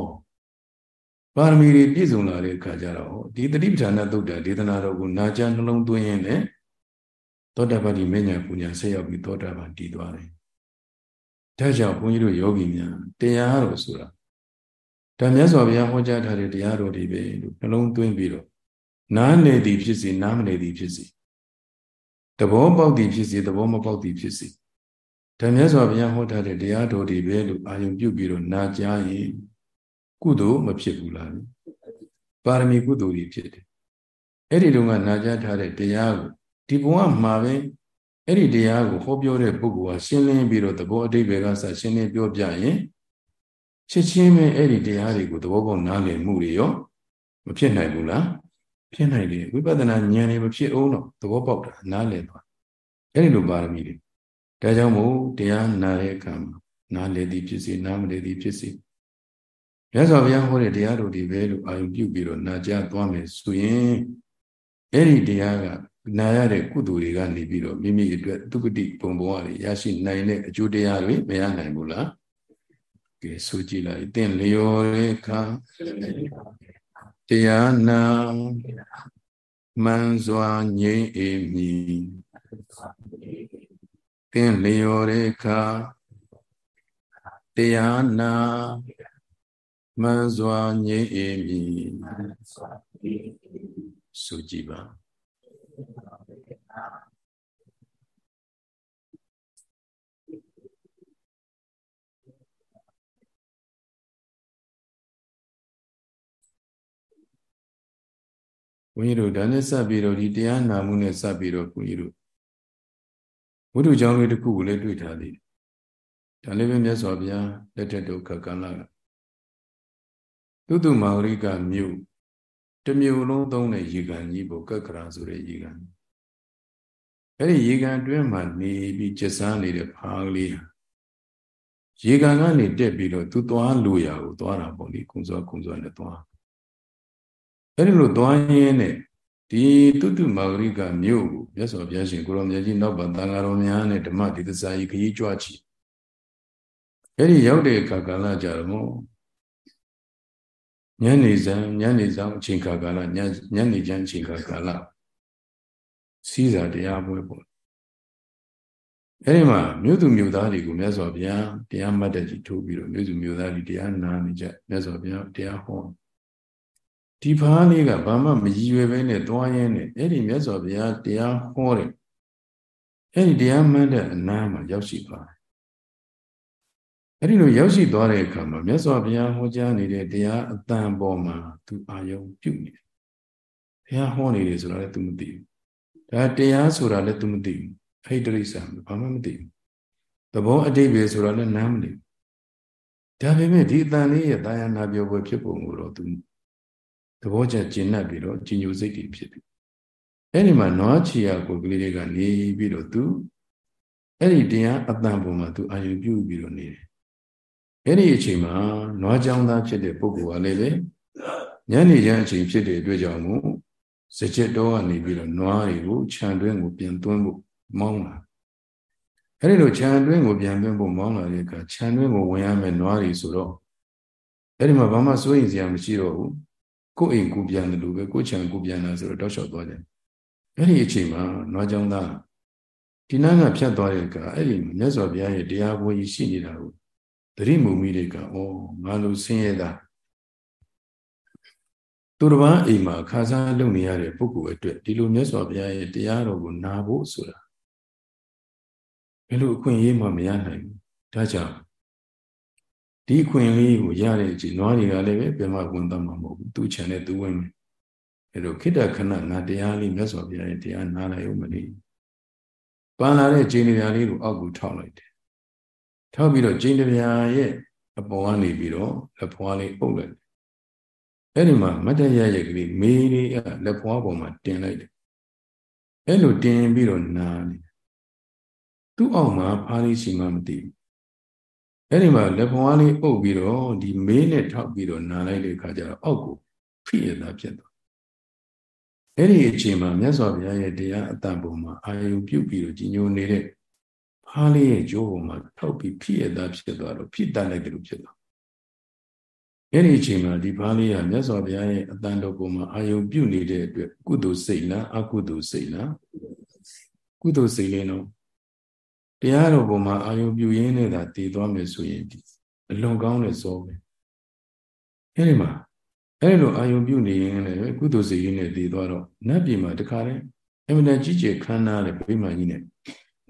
ပါရမီတွေပြည့်စုံလာတဲ့အခါကျတော့ဒီတတိပဌာနာသုတ်တဒေသနာတော်ကိုနာကြားနှလုံးသွင်းရင်းနဲ့ သောတာပတိမဉ္ဇဉ်ပူညာဆက်ရောက်ပြီးသောတာပန်တည်သွားတယ်။ဒါကြောင့်ဘုန်းကြီးတို့ယောဂီများတရားတော်ဆိုတာဒါမြတ်စွာဘုရားဟောကြားထားတဲ့တရားတော်တွေပဲလို့နှလုံးသွင်းပြီးတော့နားနေသည်ဖြစ်စေနားမနေသည်ဖြစ်စေသဘောပေါက်သည်ဖြစ်စေသဘောမပေါက်သည်ဖြစ်စေဒါမြတ်စွာဘုရားဟောထားတဲ့တရားတော်တွေပဲလို့အာယုံပြုပြီးတော့နာကြားရင်ကုသိုလ်မဖြစ်ဘူးလားပါရမီကုသိုလ်တွေဖြစ်တယ်အဲ့ဒီတုန်းကနာကြားထားတဲ့တရားကို ဒီဘဝမှာပဲအဲ့ဒီတရားကိုဟောပြောတဲ့ပုဂ္ဂိုလ်ဟာရှင်းလင်းပြီးတော့သဘောအတိတ်ပဲကစရှင်းလင်းပြောပြရင်ချက်ချင်းပဲအဲ့ဒီတရားတွေကိုသဘောပေါက်နားလည်မှုတွေရောမဖြစ်နိုင်ဘူးလားဖြစ်နိုင်တယ်ဝိပဿနာဉာဏ်တွေမဖြစ်အောင်တော့သဘောပေါက်တာနားလည်သွားအဲ့ဒီလိုပါရမီတွေဒါကြောင့်မို့တရားနာတဲ့အခါမှာနားလည်သည်ဖြစ်စေနားမလည်သည်ဖြစ်စေမြတ်စွာဘုရားဟောတဲ့တရားတော်တွေပဲလို့အာရုံပြုပြီးတော့နာကြားသွားမယ်ဆိုရင်အဲ့ဒီတရားက နာရတဲ့ကုသိုလ်တွေကနေပြီးတော့မိမိအတွက်ဒုက္ခတိပုံဘဝတွေရရှိနိုင်တဲ့အကျိုးတရားတွေမရနိုင်ဘူးလားကဲဆိုကြည့်လိုက်တင့်လျော်တဲ့အခါတရားနာမှန်စွာငြိမ့်အေးမည်တင့်လျော်တဲ့အခါတရားနာမှန်စွာငြိမ့်အေးမည်ဆိုကြည့်ပါ ဝိရုဒါနနဲ့စပ်ပြီးတော့ဒီတရားနာမှုနဲ့စပ်ပြီးတော့ဘုန်းကြီးတို့ဝိရုကြောင့်လေးတစ်ခုကိုလည်းတွေ့ထားသေးတယ်။ဒါလည်းပဲမြတ်စွာဘုရားလက်ထက်ဒုက္ခကံလာကသုတ္တမာဝရိကမြို့ တမျိုးလုံးသုံးတဲ့ရေကန်ကြီးပေါ့ကက္ကရာဆိုတဲ့ရေကန်အဲ့ဒီရေကန်အတွင်းမှာနေပြီးကျဆန်းနေတဲ့ဖားကလေးဟာရေကန်ကနေတက်ပြီးတော့သူသွားလို့ရကိုသွားတာပေါ့လေကုံစောကုံစောနဲ့သွားအဲ့ဒီလိုသွားရင်းနဲ့ဒီတုတုမာဂရိကမြို့ကိုမြတ်စွာဘုရားရှင်ကိုရောမြတ်ကြီးနောက်ပါတန်ဃာတော်များနဲ့ဓမ္မဒေသစာကြီးခရီးကြွချီအဲ့ဒီရောက်တဲ့အခါကာလကြတော့ ညနေစံညနေဆောင်အချိန်ခါကာလညညနေချမ်းအချိန်ခါကာလစီးစာတရားပွဲပေါ့အဲဒီမှာမြို့သူမြို့သားတွေကိုမြတ်စွာဘုရားတရားမှတ်တဲ့ကြီးထိုးပြီးတော့မြို့သူမြို့သားတွေတရားနာနေကြမြတ်စွာဘုရားတရားဟောဒီဖားလေးကဘာမှမရည်ရွယ်ပဲနဲ့တွားရင်းနဲ့အဲ့ဒီမြတ်စွာဘုရားတရားဟောတယ်အဲ့ဒီတရားမှတ်တဲ့အနားမှာရောက်ရှိသွားတယ် အဲ့ဒီလိုရောက်ရှိသွားတဲ့အခါမှာမြတ်စွာဘုရားဟောကြားနေတဲ့တရားအတန်ပေါ်မှာသူအာယုံပြုနေတယ်။ဘုရားဟောနေတယ်ဆိုတာလည်းသူမသိဘူး။ဒါတရားဆိုတာလည်းသူမသိဘူး။အဲ့ဒီတိရစ္ဆာန်ဘာမှမသိဘူး။သဘောအတိတ်ပဲဆိုတာလည်းနားမလည်ဘူး။ဒါပေမဲ့ဒီအတန်လေးရဲ့တာယာနာပြောပွဲဖြစ်ပုံကိုတော့သူသဘောကျကျင့်တတ်ပြီးတော့ကြီးညိုစိတ်တွေဖြစ်ပြီ။အဲ့ဒီမှာနွားချီယာကိုကလေးတွေကနေပြီးတော့သူအဲ့ဒီတရားအတန်ပေါ်မှာသူအာယုံပြုပြီးတော့နေတယ် အဲ့ဒီအချိန်မှာနွားကြောင်းသားဖြစ်တဲ့ပုဂ္ဂိုလ်ကလည်းပဲညနေချမ်းအချိန်ဖြစ်တဲ့အတွက်ကြောင့်မို့စကြက်တော်ကနေပြီးတော့နွားတွေကိုခြံတွင်းကိုပြန်သွင်းဖို့မောင်းလာအဲ့ဒီလိုခြံတွင်းကိုပြန်သွင်းဖို့မောင်းလာတဲ့အခါခြံတွင်းကိုဝင်ရမယ်နွားတွေဆိုတော့အဲ့ဒီမှာဘာမှစိုးရင်စရာမရှိတော့ဘူးကိုယ်အိမ်ကိုပြန်တယ်လို့ပဲကိုယ်ခြံကိုပြန်လာဆိုတော့တောက်လျှောက်သွားတယ်အဲ့ဒီအချိန်မှာနွားကြောင်းသားဒီနားကဖြတ်သွားတဲ့အခါအဲ့ဒီမြတ်စွာဘုရားရဲ့တရားပွဲကြီးရှိနေတာကို တတိမူမိတွေကဩငါလိုဆင်းရဲတာသူတစ်ပါးအိမ်မှာခါစားလုပ်နေရတဲ့ပုဂ္ဂိုလ်အတွက်ဒီလိုမြတ်စွာဘုရားရဲ့တရားတော်ကိုနာဖို့ဆိုတာဘယ်လိုအခွင့်အရေးမှမရနိုင်ဘူးဒါကြောင့်ဒီအခွင့်အရေးကိုရတဲ့အချိန်နွားတွေကလည်းပဲဘယ်မှဝင်သွားမှာမဟုတ်ဘူးသူ့ခြံနဲ့သူဝင်မယ်အဲလိုခိတ္တခဏငါတရားလေးမြတ်စွာဘုရားရဲ့တရားနားလိုက်ဦးမလို့ပန်လာတဲ့ခြေနေရာလေးကိုအောက်ကိုထောက်လိုက်တယ် ထောက်ပြီးတော့ကျင်းတပြာရဲ့အပေါ်ကနေပြီးတော့လက်ဖွားလေးအုပ်လိုက်တယ်အဲ့ဒီမှာမတ္တရရဲ့ကလေးမေးလေးကလက်ဖွားပေါ်မှာတင်လိုက်တယ်အဲ့လိုတင်ပြီးတော့နာနေသူ့အောက်မှာဖားလေးရှိမှမသိဘူးအဲ့ဒီမှာလက်ဖွားလေးအုပ်ပြီးတော့ဒီမေးနဲ့ထောက်ပြီးတော့နာလိုက်တဲ့အခါကျတော့အောက်ကိုဖိရတာဖြစ်သွားအဲ့ဒီအချိန်မှာမြတ်စွာဘုရားရဲ့တရားအတန်ပုံမှာအာယုပြုတ်ပြီးတော့ကြီးညိုနေတဲ့ ဖားလေးရဲ့ကြိုးပေါ်မှာထောက်ပြီးဖြစ်ရတာဖြစ်သွားတော့ဖြစ်တတ်လိုက်တယ်လို့ဖြစ်သွားအဲ့ဒီအချိန်မှာဒီဖားလေးကမြတ်စွာဘုရားရဲ့အတန်တော်ပေါ်မှာအာယုပြုနေတဲ့အတွက်ကုသိုလ်စိတ်လားအကုသိုလ်စိတ်လားကုသိုလ်စိတ်လေးနော်တရားတော်ပေါ်မှာအာယုပြုရင်းနဲ့သာတည်သွားမယ်ဆိုရင်အလွန်ကောင်းတဲ့ဇောပဲအဲ့ဒီမှာအဲ့လိုအာယုပြုနေရင်လည်းကုသိုလ်စိတ်လေးနဲ့တည်သွားတော့နတ်ပြည်မှာတခါတည်းအမှန်တန်ကြီးကျယ်ခမ်းနားတဲ့ဗိမာန်ကြီးနဲ့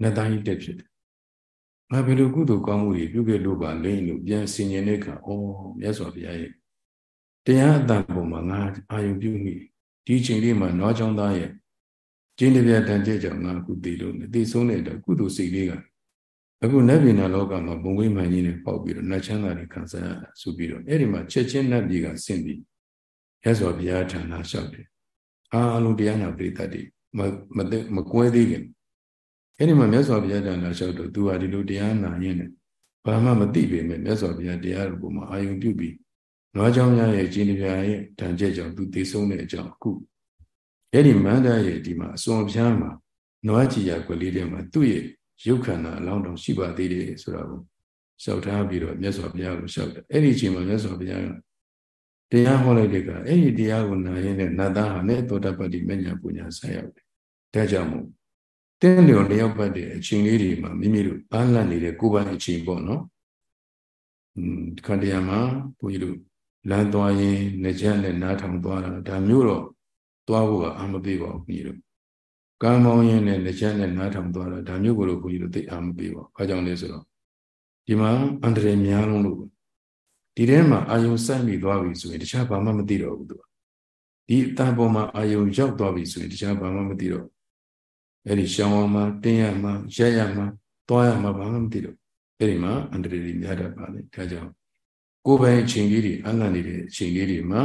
နတ်သားကြီးတက်ဖြစ်တယ်ငါဘယ်လိုကုသိုလ်ကောင်းမှုတွေပြုခဲ့လို့ပါလိမ့်လို့ပြန်ဆင်ញင်တဲ့အခါဩမြတ်စွာဘုရားရဲ့တရားအတန်ပုံမှာငါအာယုပြုမိဒီချိန်လေးမှာနွားချောင်းသားရဲ့ကျင်းတပြတန်ကျဲကြောင့်ငါအခုတည်လို့တည်ဆုံးတဲ့တော့ကုသိုလ်စိတ်လေးကအခုနတ်ပြည်နာလောကမှာဘုံဝိမှန်ကြီးနဲ့ပေါက်ပြီးတော့နတ်ချမ်းသာတွေခံစားရတာဆိုပြီးတော့အဲ့ဒီမှာချက်ချင်းနတ်ပြည်ကဆင့်ပြီးရသော်ဘုရားဌာနလျှောက်တယ်အားလုံးတရားနာပရိသတ်တွေမမမကွဲသေးခင် အဲ့ဒီမှာမြတ်စွာဘုရားတန်လာလျှောက်တော့သူဟာဒီလိုတရားနာရင်းနဲ့ဘာမှမသိပေမဲ့မြတ်စွာဘုရားတရားတော်ကိုမှအာယုံပြုပြီးနွားချောင်းရရဲ့ကျင်းပြာရဲ့တန်ကျက်ကြောင့်သူသေဆုံးတဲ့အကြောင်းအခုအဲ့ဒီမန္တရဲ့ဒီမှာအစွန်ဖျားမှာနွားကြည်ရကွယ်လေးထဲမှာသူ့ရဲ့ရုပ်ခန္ဓာအလောင်းတောင်ရှိပါသေးတယ်ဆိုတာကိုလျှောက်ထားပြီးတော့မြတ်စွာဘုရားကိုလျှောက်တယ်အဲ့ဒီအချိန်မှာမြတ်စွာဘုရားကတရားဟောလိုက်တဲ့ကအဲ့ဒီတရားကိုနားရင်းနဲ့နတ်သားဟာနဲ့သောတပတ္တိမညာပညာဆက်ရောက်တယ်ဒါကြောင့်မို့ တင်းလျော်လျောက်ပတ်တဲ့အချိန်လေးတွေမှာမိမိတို့အားလန့်နေတဲ့ကိုယ်ပိုင်အချိန်ပေါ့နော်อืมဒီခန္တရားမှာဘုန်းကြီးတို့လမ်းသွားရင်နေကြနဲ့နားထောင်သွားတာဒါမျိုးတော့သွားဖို့ကအာမပေးပါဘူးဘုန်းကြီးတို့ကံမောင်းရင်နဲ့နေကြနဲ့နားထောင်သွားတာဒါမျိုးကိုတော့ဘုန်းကြီးတို့သိအာမပေးပါဘူး။ဘာကြောင့်လဲဆိုတော့ဒီမှာအန္တရာယ်များလုံးလို့ဒီထဲမှာအာယုံစိုက်မိသွားပြီဆိုရင်တခြားဘာမှမသိတော့ဘူးသူကဒီအတန်ပေါ်မှာအာယုံရောက်သွားပြီဆိုရင်တခြားဘာမှမသိတော့ အဲ့ဒီရှောင်းအောင်မှတင်းရမှရက်ရမှသွားရမှဘာမှမသိတော့အဲ့ဒီမှာအန္တရာယ်ကြီးများတတ်ပါလေဒါကြောင့်ကိုယ်ပိုင်အချိန်လေးတွေအလန့်နေတဲ့အချိန်လေးတွေမှာ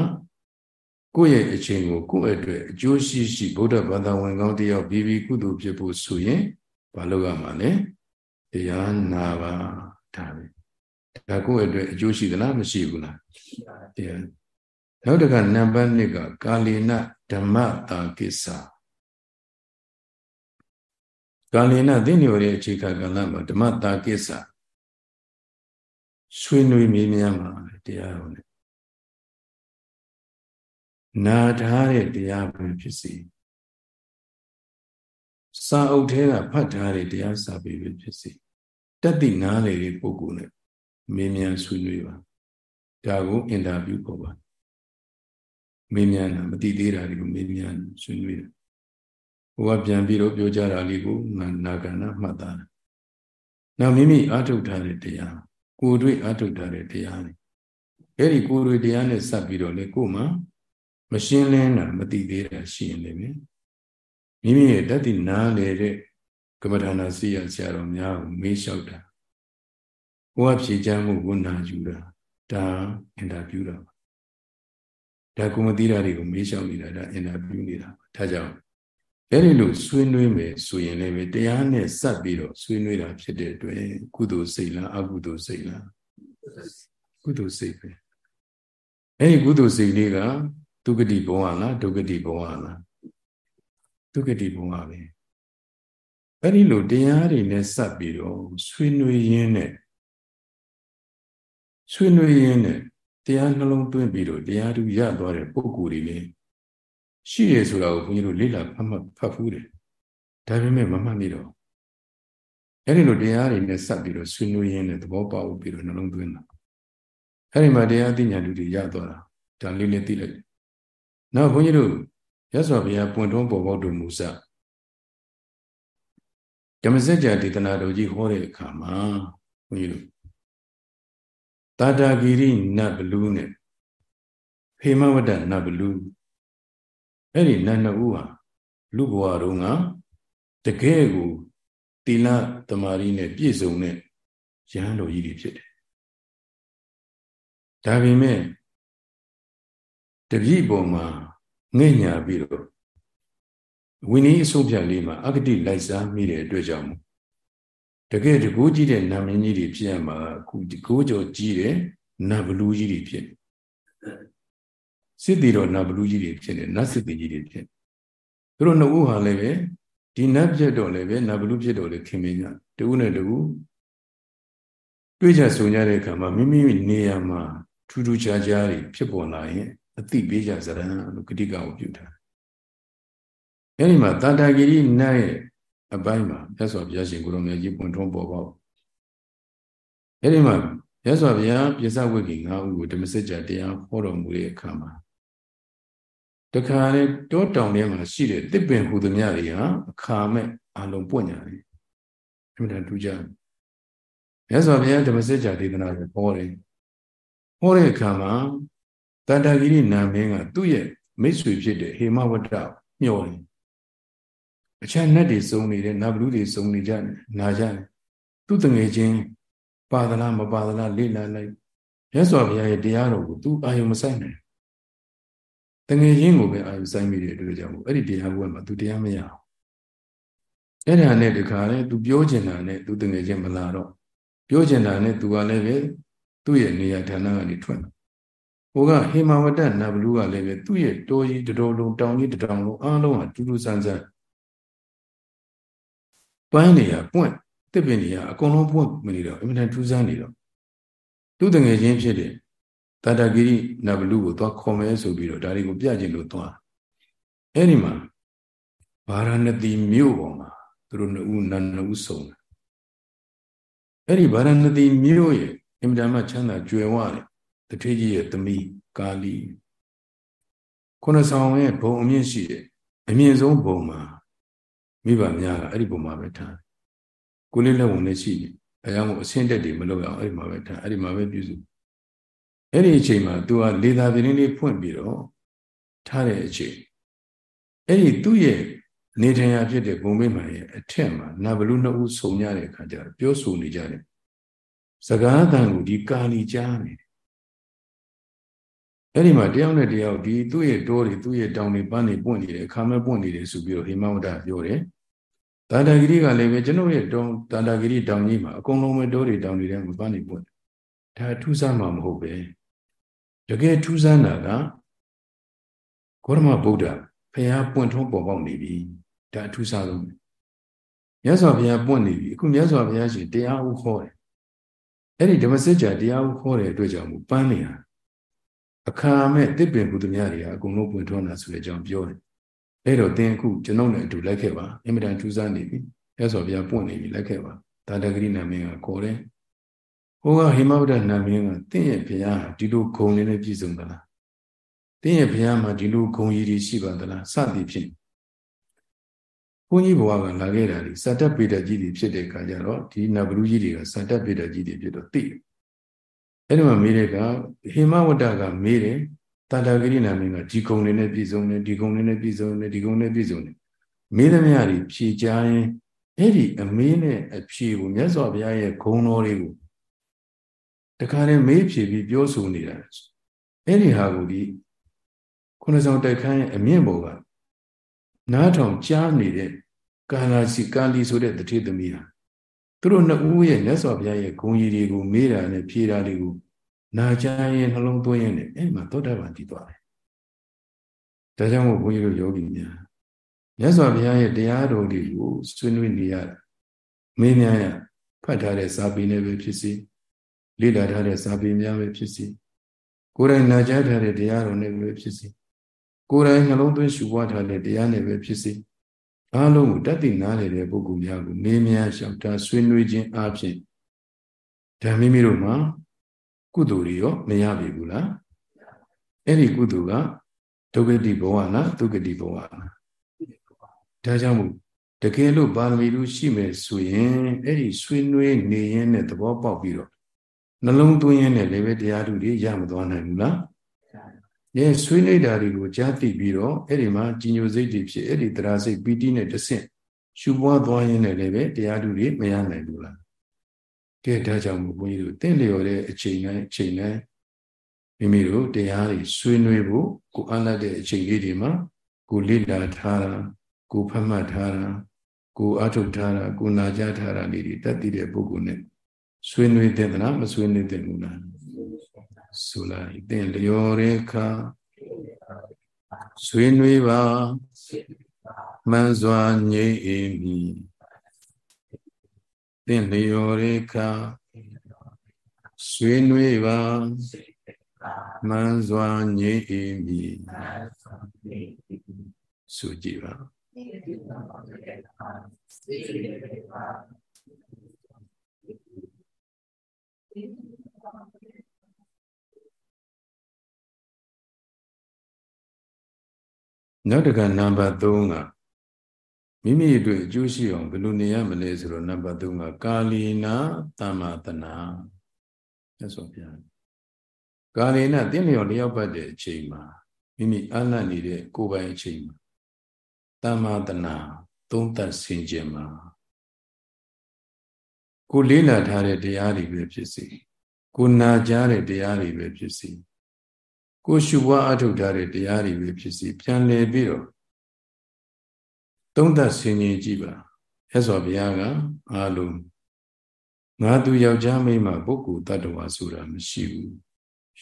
ကိုယ့်ရဲ့အချိန်ကိုကိုယ့်အတွက်အကျိုးရှိရှိဗုဒ္ဓဘာသာဝင်ကောင်းတယောက်ပြီးပြီးကုသိုလ်ဖြစ်ဖို့ဆိုရင်ဘာလုပ်ရမှာလဲတရားနာပါဒါပဲဒါကိုယ့်အတွက်အကျိုးရှိသလားမရှိဘူးလားတရားနောက်တစ်ခါနံပါတ်1ကကာလီနဓမ္မတာကိစ္စ ကာလီနသိနေရတဲ့အခြေခံကလမှာဓမ္မတာကိစ္စဆွေးနွေးမေးမြန်းမှာတရားတော်နဲ့နာထားတဲ့တရားပဲဖြစ်စီစာအုပ်ထဲကဖတ်ထားတဲ့တရားစာပေပဲဖြစ်စီတတ်သိနားလေတဲ့ပုဂ္ဂိုလ်နဲ့မေးမြန်းဆွေးနွေးပါဒါကိုအင်တာဗျူးခေါ်ပါမေးမြန်းတာမသိသေးတာတွေကိုမေးမြန်းဆွေးနွေးတယ် ဟိုကပြန်ပြီးတော့ပြောကြတာလေးကိုငါနာကနာမှတ်သားတယ်နောက်မိမိအာထုတ်ထားတဲ့တရားကိုယ်တွေ့အာထုတ်ထားတဲ့တရားတွေအဲ့ဒီကိုယ်တွေ့တရားနဲ့စပ်ပြီးတော့လေကိုယ်မှာမရှင်းလင်းတာမသိသေးတာရှိရင်လည်းမိမိရဲ့တတိနားလေတဲ့ကမ္မဋ္ဌာန်းစီရဆရာတော်များကိုမေးလျှောက်တာဘုရားဖြေချမ်းမှုကိုနာယူတာဒါအင်တာဗျူးတာဒါကုမတိရာတွေကိုမေးလျှောက်နေတာဒါအင်တာဗျူးနေတာဒါကြောင့် အဲ့ဒီလိုဆွေးနွေးမယ်ဆိုရင်လည်းပဲတရားနဲ့စပ်ပြီးတော့ဆွေးနွေးတာဖြစ်တဲ့အတွက်ကုသိုလ်စိတ်လားအကုသိုလ်စိတ်လားကုသိုလ်စိတ်ပဲအဲ့ဒီကုသိုလ်စိတ်လေးကဒုက္ကတိဘဝလားဒုက္ကတိဘဝလားဒုက္ကတိဘဝပဲအဲ့ဒီလိုတရားတွေနဲ့စပ်ပြီးတော့ဆွေးနွေးရင်းနဲ့ဆွေးနွေးရင်းနဲ့တရားနှလုံးသွင်းပြီးတော့တရားသူရသွားတဲ့ပုံကိုယ်တွေလည်း ရှိရဆိုတာကိုဘုန်းကြီးတို့လေ့လာဖတ်မှတ်ဖတ်ဖူးတယ်ဒါပေမဲ့မမှတ်မိတော့အဲ့ဒီလိုတရားတွေနဲ့စပ်ပြီးတော့ဆွေးနွေးရင်းနဲ့သဘောပေါက်ပြီးတော့နှလုံးသွင်းတာအဲ့ဒီမှာတရားသိညာလူတွေရသွားတာဒါလေးလေးသိလိုက်နောက်ဘုန်းကြီးတို့ရသော်ဘုရားပွင့်တွန်းပေါ်ပေါက်တော်မူစဓမ္မစကြာဒေသနာတော်ကြီးဟောတဲ့အခါမှာဘုန်းကြီးတို့တာတာဂီရိနတ်ဘလူးနဲ့ဖေမဝတ္တနတ်ဘလူး အဲ့ဒီနတ်နှစ်ဦးဟာလူဘဝတုန်းကတကယ်ကိုတိလတမာရီနဲ့ပြည့်စုံတဲ့ရဟန်းတော်ကြီးတွေဖြစ်တယ်ဒါပေမဲ့တပည့်ပေါ်မှာငဲ့ညာပြီးတော့ဝိနည်းအဆုံးဖြတ်လေးမှာအဂတိလိုက်စားမိတဲ့အတွက်ကြောင့်တကယ်တကူကြီးတဲ့နာမည်ကြီးတွေဖြစ်ရမှာအခုဒီကိုးကြော်ကြီးတဲ့နတ်ဘလူးကြီးတွေဖြစ် စစ်တီတော်နတ်ဘလူးကြီးတွေဖြစ်တယ်နတ်စစ်တီကြီးတွေဖြစ်သူတို့နှစ်ဦးဟာလည်းပဲဒီနတ်ပြတ်တော့လည်းပဲနတ်ဘလူးဖြစ်တော့လည်းခင်မင်းကြတူနဲ့တူတွေ့ကြဆုံကြတဲ့အခါမှာမိမိနေရာမှာထူးထူးခြားခြားတွေဖြစ်ပေါ်လာရင်အတိပေးကြစရံလို့ဂတိကကိုပြုထားအဲဒီမှာတန်တာဂိရိနတ်ရဲ့အပိုင်းမှာမြတ်စွာဘုရားရှင်ကိုရောင်မြတ်ကြီးပွင့်ထွန်းပေါ်ပေါက်အဲဒီမှာမြတ်စွာဘုရားပြစ္ဆဝိကိငါးဦးကိုဓမ္မစကြာတရားဟောတော်မူတဲ့အခါမှာ တခါလေတောတောင်ထဲမှာရှိတဲ့တစ်ပင်ဟူသည်များတွေဟာအခါမဲ့အလုံးပွင့်ကြတယ်အမှန်တန်ထူးကြမြတ်စွာဘုရားဓမ္မစကြာဒေသနာကိုဟောတယ်ဟောတဲ့အခါမှာတန်တာဂိရိနာမင်းကသူ့ရဲ့မိတ်ဆွေဖြစ်တဲ့ဟေမဝတ္တမျှော်တယ်အချမ်းနတ်တွေစုံနေတယ်နတ်ဘလူတွေစုံနေကြတယ်နာကြတယ်သူ့တငယ်ချင်းပါဒလားမပါဒလားလေ့လာလိုက်ရသော်ဘုရားရဲ့တရားတော်ကိုသူအာယုံမဆိုင်နိုင်တ ငယ်ချင်းကိုပဲအာယုံဆိုင်မိတဲ့အတွက်ကြောင့်အဲ့ဒီတရားဘုရားမှာသူတရားမရအောင်အဲ့ဒါနဲ့တခါလေသူပြောချင်တာနဲ့သူတငယ်ချင်းမလာတော့ပြောချင်တာနဲ့သူကလည်းပဲသူ့ရဲ့နေရာဌာနကနေထွက်ဟိုကဟေမဝတ္တနဘလူကလည်းပဲသူ့ရဲ့တိုးကြီးတတော်လုံးတောင်ကြီးတတောင်လုံးအားလုံးဟာတူတူဆန်းဆန်းပန်းနေရပွင့်တစ်ပင်နေရအကုန်လုံးပွင့်မနေတော့အမှန်တန်ထူးဆန်းနေတော့သူ့တငယ်ချင်းဖြစ်တဲ့ တတဂိရိနဘလူကိုသွားခေါ်မယ်ဆိုပြီးတော့ဒါတွေကိုပြကျင်လို့သွားအဲ့ဒီမှာဗာရာဏသီမြို့ပေါ်မှာသူတို့နှစ်ဦးနတ်နှစ်ဦးဆုံးတယ်အဲ့ဒီဗာရာဏသီမြို့ရဲ့အင်မတန်မှချမ်းသာကြွယ်ဝတယ်တထေးကြီးရဲ့သမီးကာလီခုနဆောင်ရဲ့ဘုံအမြင့်ရှိတယ်အမြင့်ဆုံးဘုံမှာမိဘများကအဲ့ဒီဘုံမှာပဲထားကိုလေးလက်ဝင်နဲ့ရှိတယ်အဲကြောင့်မို့အဆင့်တက်တွေမလုပ်အောင်အဲ့ဒီမှာပဲထားအဲ့ဒီမှာပဲပြုစု အဲ့ဒီအချိန်မှာ तू ကလေသာပြင်းလေးဖွင့်ပြီးတော့ထားတဲ့အချိန်အဲ့ဒီသူ့ရဲ့နေထိုင်ရာဖြစ်တဲ့ဘုံမိမှန်ရဲ့အထက်မှာနဗလူနှစ်ဦးဆုံကြတဲ့အခါကျတော့ပြောဆိုနေကြတယ်စကားတန်ကိုဒီကာလီကြားနေအဲ့ဒီမှာတယောက်နဲ့တယောက်ဒီသူ့ရဲ့တိုးတွေသူ့ရဲ့တောင်တွေပန်းတွေပွင့်နေတယ်အခါမဲ့ပွင့်နေတယ်ဆိုပြီးတော့ဟိမဝဒပြောတယ်တာတာဂိရိကလည်းပဲကျွန်တော်ရဲ့တောင်တာတာဂိရိတောင်ကြီးမှာအကုန်လုံးပဲတိုးတွေတောင်တွေထဲမှာပန်းတွေပွင့်ဒါထူးဆန်းမှာမဟုတ်ပဲ တကယ်ထူးဆန်းတာကကောရမဗုဒ္ဓဖះပွင့်ထုံးပေါ်ပေါက်နေပြီဒါအထူးဆန်းဆုံးမြတ်စွာဘုရားပွင့်နေပြီအခုမြတ်စွာဘုရားရှင်တရားဥခေါ်တယ်အဲ့ဒီဓမ္မစစ်ကြာတရားဥခေါ်တဲ့အတွက်ကြောင့်ပန်းနေတာအခါမဲ့တစ်ပင်ဘုဒ္ဓမြတွေကအကုန်လုံးပွင့်ထွန်းတာဆိုတဲ့အကြောင်းပြောတယ်အဲ့တော့သင်အခုကျွန်ုပ်နဲ့အတူလိုက်ခဲ့ပါအင်မတန်ထူးဆန်းနေပြီမြတ်စွာဘုရားပွင့်နေပြီလိုက်ခဲ့ပါတာတဂရိနာမင်းကခေါ်တယ် ဟိုကဟိမဗုဒ္ဓနာမင်းကတင့်ရဲ့ဘုရားဒီလိုဂုံလေးနဲ့ပြည့်စုံသလားတင့်ရဲ့ဘုရားမှာဒီလိုဂုံရည်တွေရှိပါသလားစသည်ဖြင့်ဘုန်းကြီးဘဝကလာခဲ့တာဒီစတ္တပေတကြီးတွေဖြစ်တဲ့အခါကျတော့ဒီနဗရုကြီးတွေကစတ္တပေတကြီးတွေဖြစ်တော့သိတယ်အဲ့ဒီမှာမေးတဲ့ကဟိမဝတ္တကမေးတယ်တာတာဂရိနာမင်းကဒီဂုံလေးနဲ့ပြည့်စုံတယ်ဒီဂုံလေးနဲ့ပြည့်စုံတယ်ဒီဂုံနဲ့ပြည့်စုံတယ်မေးသမျှတွေဖြေကြရင်အဲ့ဒီအမေးနဲ့အဖြေကိုမြတ်စွာဘုရားရဲ့ဂုံတော်တွေကို တခါတည်းမေးဖြေပြီးပြောဆိုနေတာအဲ့ဒီဟာကိုဒီခုနဆောင်တိုက်ခန်းရဲ့အမြင့်ပေါ်ကနားထောင်ကြားနေတဲ့ကာလာစီကာလီဆိုတဲ့တတိသမီးဟာသူတို့နှစ်ဦးရဲ့မြတ်စွာဘုရားရဲ့ဂုဏ်ကြီးတွေကိုမေးတာနဲ့ဖြေတာတွေကိုနာကြားရင်နှလုံးသွင်းရင်အဲ့ဒီမှာသောတာပန်တည်သွားတယ်။ဒါကြောင့်မို့ဘုန်းကြီးတို့ယောဂီများမြတ်စွာဘုရားရဲ့တရားတော်တွေကိုဆွေးနွေးနေရတာမင်းများရဖတ်ထားတဲ့စာပေနဲ့ပဲဖြစ်စီ လေ့လာထားတဲ့စာပေများပဲဖြစ်စီကိုယ်တိုင်နာကြားထားတဲ့တရားတော်နဲ့ပဲဖြစ်စီကိုယ်တိုင်နှလုံးသွင်းရှုပွားထားတဲ့တရားနဲ့ပဲဖြစ်စီအားလုံးကိုတတ်သိနားလည်တဲ့ပုဂ္ဂိုလ်များကိုမေးမြန်းလျှောက်တာဆွေးနွေးခြင်းအပြင်ဓမ္မိမိတို့မှာကုသိုလ်တွေရောမရပြီဘူးလားအဲ့ဒီကုသိုလ်ကဒုက္ခတိဘဝလားဒုက္ခတိဘဝလားဒါကြောင့်မို့တကယ်လို့ပါရမီလူရှိမယ်ဆိုရင်အဲ့ဒီဆွေးနွေးနေရင်းနဲ့သဘောပေါက်ပြီးတော့ နှလုံးသွင်းရင်းနဲ့လည်းပဲတရားဓုတွေရမသွားနိုင်ဘူးလားရဲဆွေးနွေးတာတွေကိုကြားသိပြီးတော့အဲ့ဒီမှာကြီးညိုစိတ်တွေဖြစ်အဲ့ဒီတရားစိတ်ပီတိနဲ့တဆင့်ရှုပွားသွားရင်းနဲ့လည်းပဲတရားဓုတွေမရနိုင်ဘူးလားကဲဒါကြောင့်မို့ဘုန်းကြီးတို့တင့်လျော်တဲ့အချိန်တိုင်းအချိန်တိုင်းမိမိတို့တရားတွေဆွေးနွေးဖို့ကိုအားလက်တဲ့အချိန်လေးတွေမှာကိုလေ့လာထားတာကိုဖတ်မှတ်ထားတာကိုအထုတ်ထားတာကိုနာကြားထားတာလေးတွေတတ်သိတဲ့ပုဂ္ဂိုလ်နဲ့ ဆွေးနွေးတဲ့သလားမဆွေးနွေးတဲ့ဘူးလားဆိုလိုက်တင့်လျော်တဲ့အခါဆွေးနွေးပါမှန်စွာငြိမ့်အေးမည်တင့်လျော်တဲ့အခါဆွေးနွေးပါမှန်စွာငြိမ့်အေးမည်ဆိုကြည့်ပါ နောက်တကနံပါတ်3ကမိမိအတွက်အကျိုးရှိအောင်ဘယ်လိုနေရမလဲဆိုတော့နံပါတ်3ကကာလီနာတမ္မာတနာမြတ်စွာဘုရားကာလီနာတင်းလျော်လျောက်ပတ်တဲ့အချိန်မှာမိမိအလတ်နေတဲ့ကိုယ်ပိုင်အချိန်မှာတမ္မာတနာသုံးသပ်ဆင်ခြင်မှာ ကိုလေးလာထားတဲ့တရားတွေပဲဖြစ်စီကိုနာကြားတဲ့တရားတွေပဲဖြစ်စီကိုရှုပွားအထုတ်ထားတဲ့တရားတွေပဲဖြစ်စီပြန်လည်ပြီးတော့သုံးသပ်ဆင်ခြင်ကြည့်ပါရသော်ဘုရားကအာလုံးငါသူယောက်ျားမိန်းမပုဂ္ဂိုလ်တ attva ဆိုတာမရှိဘူး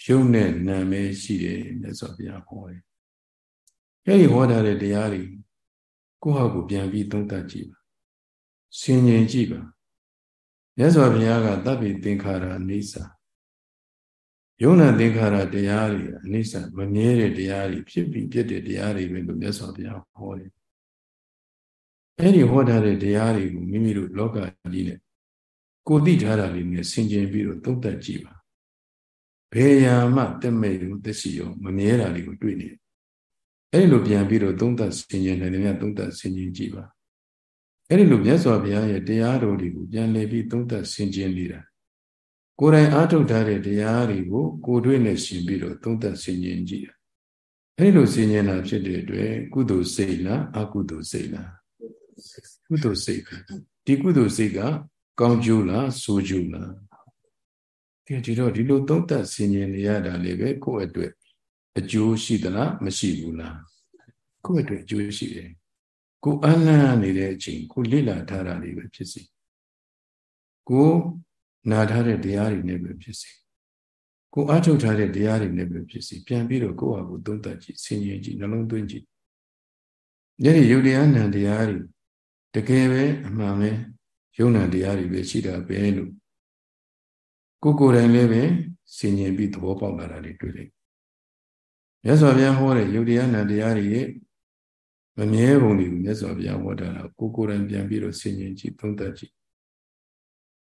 ရုပ်နဲ့နာမည်ရှိတယ်မြတ်စွာဘုရားဟောတယ်အဲဒီဟောထားတဲ့တရားတွေကိုယ့်ဟာကိုပြန်ပြီးသုံးသပ်ကြည့်ပါဆင်ခြင်ကြည့်ပါ မြတ်စွာဘုရားကတပ်ပိသင်္ခါရအိဋ္ဌာယုံနာသင်္ခါရတရားတွေအနိစ္စမမြဲတဲ့တရားတွေဖြစ်ပြီးပြည့်တဲ့တရားတွေပဲလို့မြတ်စွာဘုရားဟောတယ်အဲ့ဒီဟောထားတဲ့တရားတွေကိုမိမိတို့လောကကြီးနဲ့ကိုသိထားတာလေးနဲ့ဆင်ခြင်ပြီးတော့သုံးသပ်ကြည့်ပါဘယ်ရာမှတက်မဲ့လို့သက်ရှိရောမမြဲတာလေးကိုတွေ့နေအဲ့ဒီလိုပြန်ပြီးတော့သုံးသပ်ဆင်ခြင်တယ်လည်းသုံးသပ်ဆင်ခြင်ကြည့်ပါ အဲ့ဒီလိုမြတ်စွာဘုရားရဲ့တရားတော်တွေကိုပြန်လည်ပြီးသုံးသပ်ဆင်ခြင်နေတာကိုယ်တိုင်အားထုတ်ထားတဲ့တရားတွေကိုကိုယ်တွေ့နဲ့ရှင်ပြီးတော့သုံးသပ်ဆင်ခြင်ကြည့်တာအဲ့ဒီလိုဆင်ခြင်တာဖြစ်တဲ့အတွက်ကုသိုလ်စိတ်လားအကုသိုလ်စိတ်လားကုသိုလ်စိတ်ဒီကုသိုလ်စိတ်ကကောင်းကျိုးလားဆိုးကျိုးလားဒီဒီတော့ဒီလိုသုံးသပ်ဆင်ခြင်နေရတာလေပဲကိုယ့်အတွက်အကျိုးရှိသလားမရှိဘူးလားကိုယ့်အတွက်အကျိုးရှိတယ် ကိုအလန့်နေတဲ့အချိန်ကိုလေ့လာထားတာလေးပဲဖြစ်စီကိုနာထားတဲ့တရားတွေနဲ့ပဲဖြစ်စီကိုအားထုတ်ထားတဲ့တရားတွေနဲ့ပဲဖြစ်စီပြန်ပြီးတော့ကိုယ့်ဟာကိုသုံးသပ်ကြည့်ဆင်ခြင်ကြည့်နှလုံးသွင်းကြည့်ညနေယုတ်တရားနံတရားတွေတကယ်ပဲအမှန်ပဲယုံနံတရားတွေပဲရှိတာပဲလို့ကိုကိုယ်တိုင်လည်းပဲဆင်ခြင်ပြီးသဘောပေါက်လာတာတွေတွေ့လိုက်မြတ်စွာဘုရားဟောတဲ့ယုတ်တရားနံတရားတွေရဲ့ မမြဲပုံတွေကိုမြတ်စွာဘုရားဟောတာကိုကိုယ်တိုင်ပြန်ပြီးတော့ဆင်ခြင်ကြည့်သုံးသပ်ကြည့်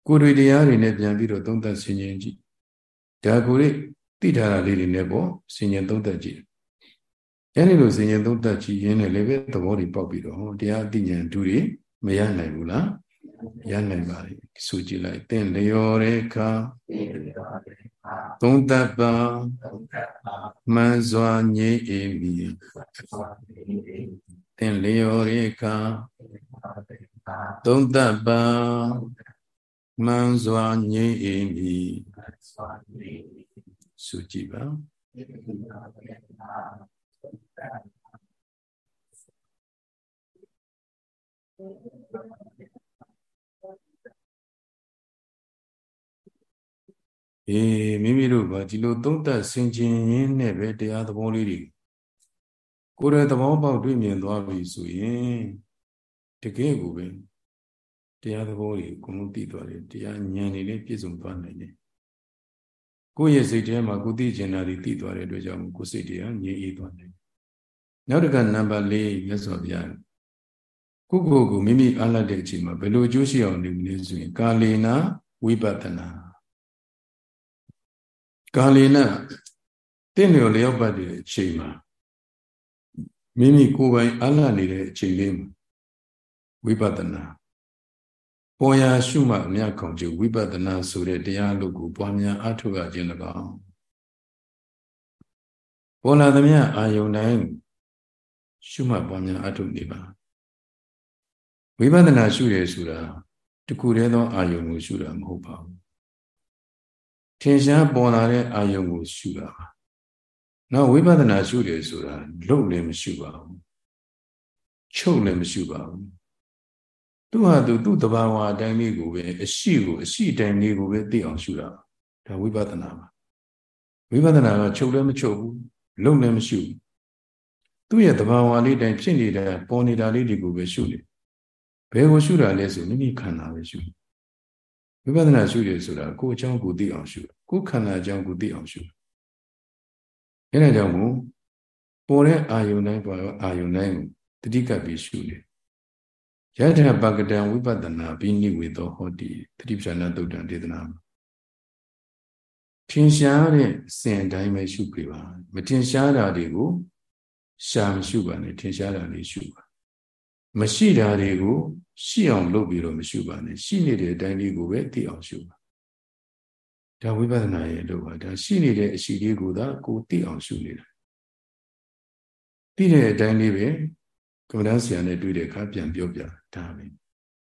ကိုယ်တွေတရားတွေနဲ့ပြန်ပြီးတော့သုံးသပ်ဆင်ခြင်ကြည့်ဒါကိုယ်သိထားတာလေးတွေနဲ့ပေါ့ဆင်ခြင်သုံးသပ်ကြည့်အဲဒီလိုဆင်ခြင်သုံးသပ်ကြည့်ရင်းနဲ့လည်းပဲသဘောတွေပေါက်ပြီးတော့ဟောတရားအသိဉာဏ်တူတွေမရနိုင်ဘူးလားရနိုင်ပါလေဆိုကြည့်လိုက်သင်လျော်တဲ့အခါ သုံးသပ်ပါမှန်စွာငြိအေးမိသင်လျော်တဲ့အခါသုံးသပ်ပါမှန်စွာငြိအေးမိဆိုကြည့်ပါ အေးမိမိတို့ကဒီလိုသုံးသပ်ဆင်ခြင်ရင်းနဲ့ပဲတရားသဘောလေးတွေကိုယ်ရဲ့သဘောပေါက်တွေ့မြင်သွားပြီဆိုရင်တကယ်ကိုပဲတရားသဘောတွေအကုန်လုံးသိသွားတယ်တရားဉာဏ်တွေလည်းပြည့်စုံသွားနိုင်တယ်ကိုယ့်ရဲ့စိတ်ထဲမှာကိုသိကျင်တာတွေသိသွားတဲ့အတွက်ကြောင့်ကိုယ်စိတ်တွေကငြိမ်အေးသွားတယ်နောက်တစ်ခါနံပါတ်၄မြတ်စွာဘုရားကိုကိုကိုမိမိအားလက်တဲ့အချိန်မှာဘယ်လိုအကျိုးရှိအောင်နေမလဲဆိုရင်ကာလေနာဝိပဿနာ ကာလေနာတင့်လျော်လျောက်ပတ်တဲ့အချိန်မှာမိမိကိုယ်ပိုင်အားလက်နေတဲ့အချိန်လေးမှာဝိပဿနာပေါ်ရာရှုမှအမြတ်ခေါင်ကျဝိပဿနာဆိုတဲ့တရားလို့ကိုပွားများအထုရခြင်း၎င်းပေါ်လာသမျှအာယုန်တိုင်းရှုမှတ်ပွားများအထုနေပါဝိပဿနာရှုရဆိုတာတခုတည်းသောအာယုံကိုရှုတာမဟုတ်ပါဘူး ထင်ရှားပေါ်လာတဲ့အာယုံကိုရှုတာပါနောက်ဝိပဿနာရှုတယ်ဆိုတာလုံလည်းမရှုပါဘူးချုပ်လည်းမရှုပါဘူးသူဟာသူသူ့တဘာဝအတိုင်းလေးကိုပဲအရှိကိုအရှိတိုင်းလေးကိုပဲသိအောင်ရှုတာဒါဝိပဿနာပါဝိပဿနာကချုပ်လည်းမချုပ်ဘူးလုံလည်းမရှုဘူးသူ့ရဲ့တဘာဝလေးတိုင်းဖြစ်နေတာပေါ်နေတာလေးတွေကိုပဲရှုနေဘယ်ကိုရှုတာလဲဆိုမိမိခန္ဓာပဲရှု ဝိပဿနာရှုရဆိုတာကိုယ်အကြောင်းကိုသိအောင်ရှုကိုယ်ခန္ဓာအကြောင်းကိုသိအောင်ရှုအဲဒါကြောင့်မို့ပေါ်တဲ့အာယုန်တိုင်းပေါ်အာယုန်တိုင်းကိုတတိကပ်ပြီးရှုနေယထာပကတံဝိပဿနာဘိနိဝေသောဟောတိတတိပ္ပဏသုတ်တံဒေသနာမှာထင်ရှားတဲ့စဉ်အတိုင်းပဲရှုပြပါမထင်ရှားတာတွေကိုရှာမရှုပါနဲ့ထင်ရှားတာလေးရှုပါ မရှိတာတွေကိုရှိအောင်လုပ်ပြီးတော့မရှုပါနဲ့ရှိနေတဲ့အတိုင်းလေးကိုပဲသိအောင်ရှုပါဒါဝိပဿနာရဲ့လို့ပါဒါရှိနေတဲ့အရှိလေးကိုသာကိုသိအောင်ရှုနေတာသိတဲ့အတိုင်းလေးပဲကမ္ဘာဆရာနဲ့တွေ့တဲ့အခါပြန်ပြောပြဒါပဲ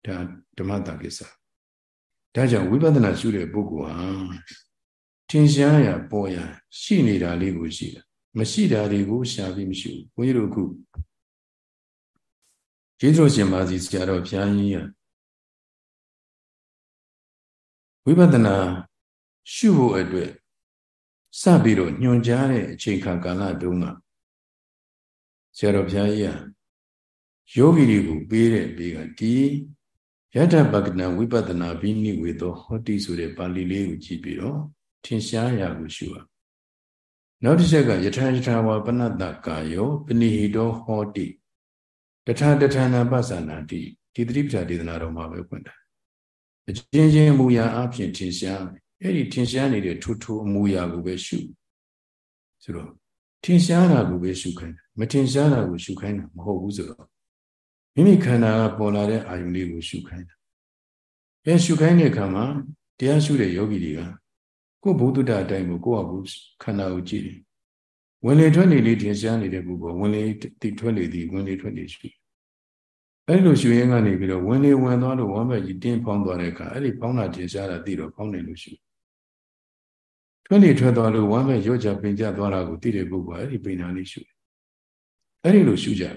ဒါဓမ္မတာကိစ္စဒါကြောင့်ဝိပဿနာရှုတဲ့ပုဂ္ဂိုလ်ဟာထင်ရှားရပေါ်ရရှိနေတာလေးကိုရှိတာမရှိတာတွေကိုရှာပြီးမရှိဘူးဘုန်းကြီးတို့ခု ကျေးဇူးရှင်ပါစီဆရာတော်ဘုရားကြီးရဝိပဿနာရှုဖို့အတွက်စပြီးတော့ညွှန်ကြားတဲ့အချိန်ခါကာလတုန်းကဆရာတော်ဘုရားကြီးကယောဂီတွေကိုပေးတဲ့ပေးကဒီယတပကနဝိပဿနာဘိနိဝေသောဟောတိဆိုတဲ့ပါဠိလေးကိုကြည့်ပြီးတော့ထင်ရှားရာကိုရှုရနောက်တစ်ချက်ကယထာယထာဝပနတ္တကာယောပဏိဟိတောဟောတိ တထာတထာနာပသနာတိဒီတိပ္ပာဒေသနာတော်မှာပဲဖွင့်တာအချင်းချင်းမူရာအဖြစ်ထင်ရှားအဲ့ဒီထင်ရှားနေတဲ့ထူထူအမူအရာကိုပဲရှုဆိုတော့ထင်ရှားတာကိုပဲရှုခိုင်းတာမထင်ရှားတာကိုရှုခိုင်းတာမဟုတ်ဘူးဆိုတော့မိမိခန္ဓာကပေါ်လာတဲ့အာယုန်လေးကိုရှုခိုင်းတာအဲရှုခိုင်းတဲ့အခါမှာတရားရှုတဲ့ယောဂီတွေကကိုယ်ဘုဒ္ဓတအတိုင်းကိုကိုယ့်အကူခန္ဓာကိုကြည့်တယ်ဝင်လေထွက်လေလေးထင်ရှားနေတဲ့ပုဂ္ဂိုလ်ဝင်လေတိထွက်လေသည်ဝင်လေထွက်လေရှိ အဲ့လိုရှုရင်းကနေပြီးတော့ဝင်လေဝင်သွားလို့ဝမ်းဘက်ကြီးတင်းဖောင်းသွားတဲ့အခါအဲ့ဒီဖောင်းတာထင်ရှားတာသိတော့ဖောင်းနေလို့ရှိထွက်လေထွက်သွားလို့ဝမ်းမဲ့ရော့ကြပင်ကြသွားတာကိုသိတဲ့ပုဂ္ဂိုလ်အဲ့ဒီပင်နာလေးရှုတယ်အဲ့ဒီလိုရှုကြတယ်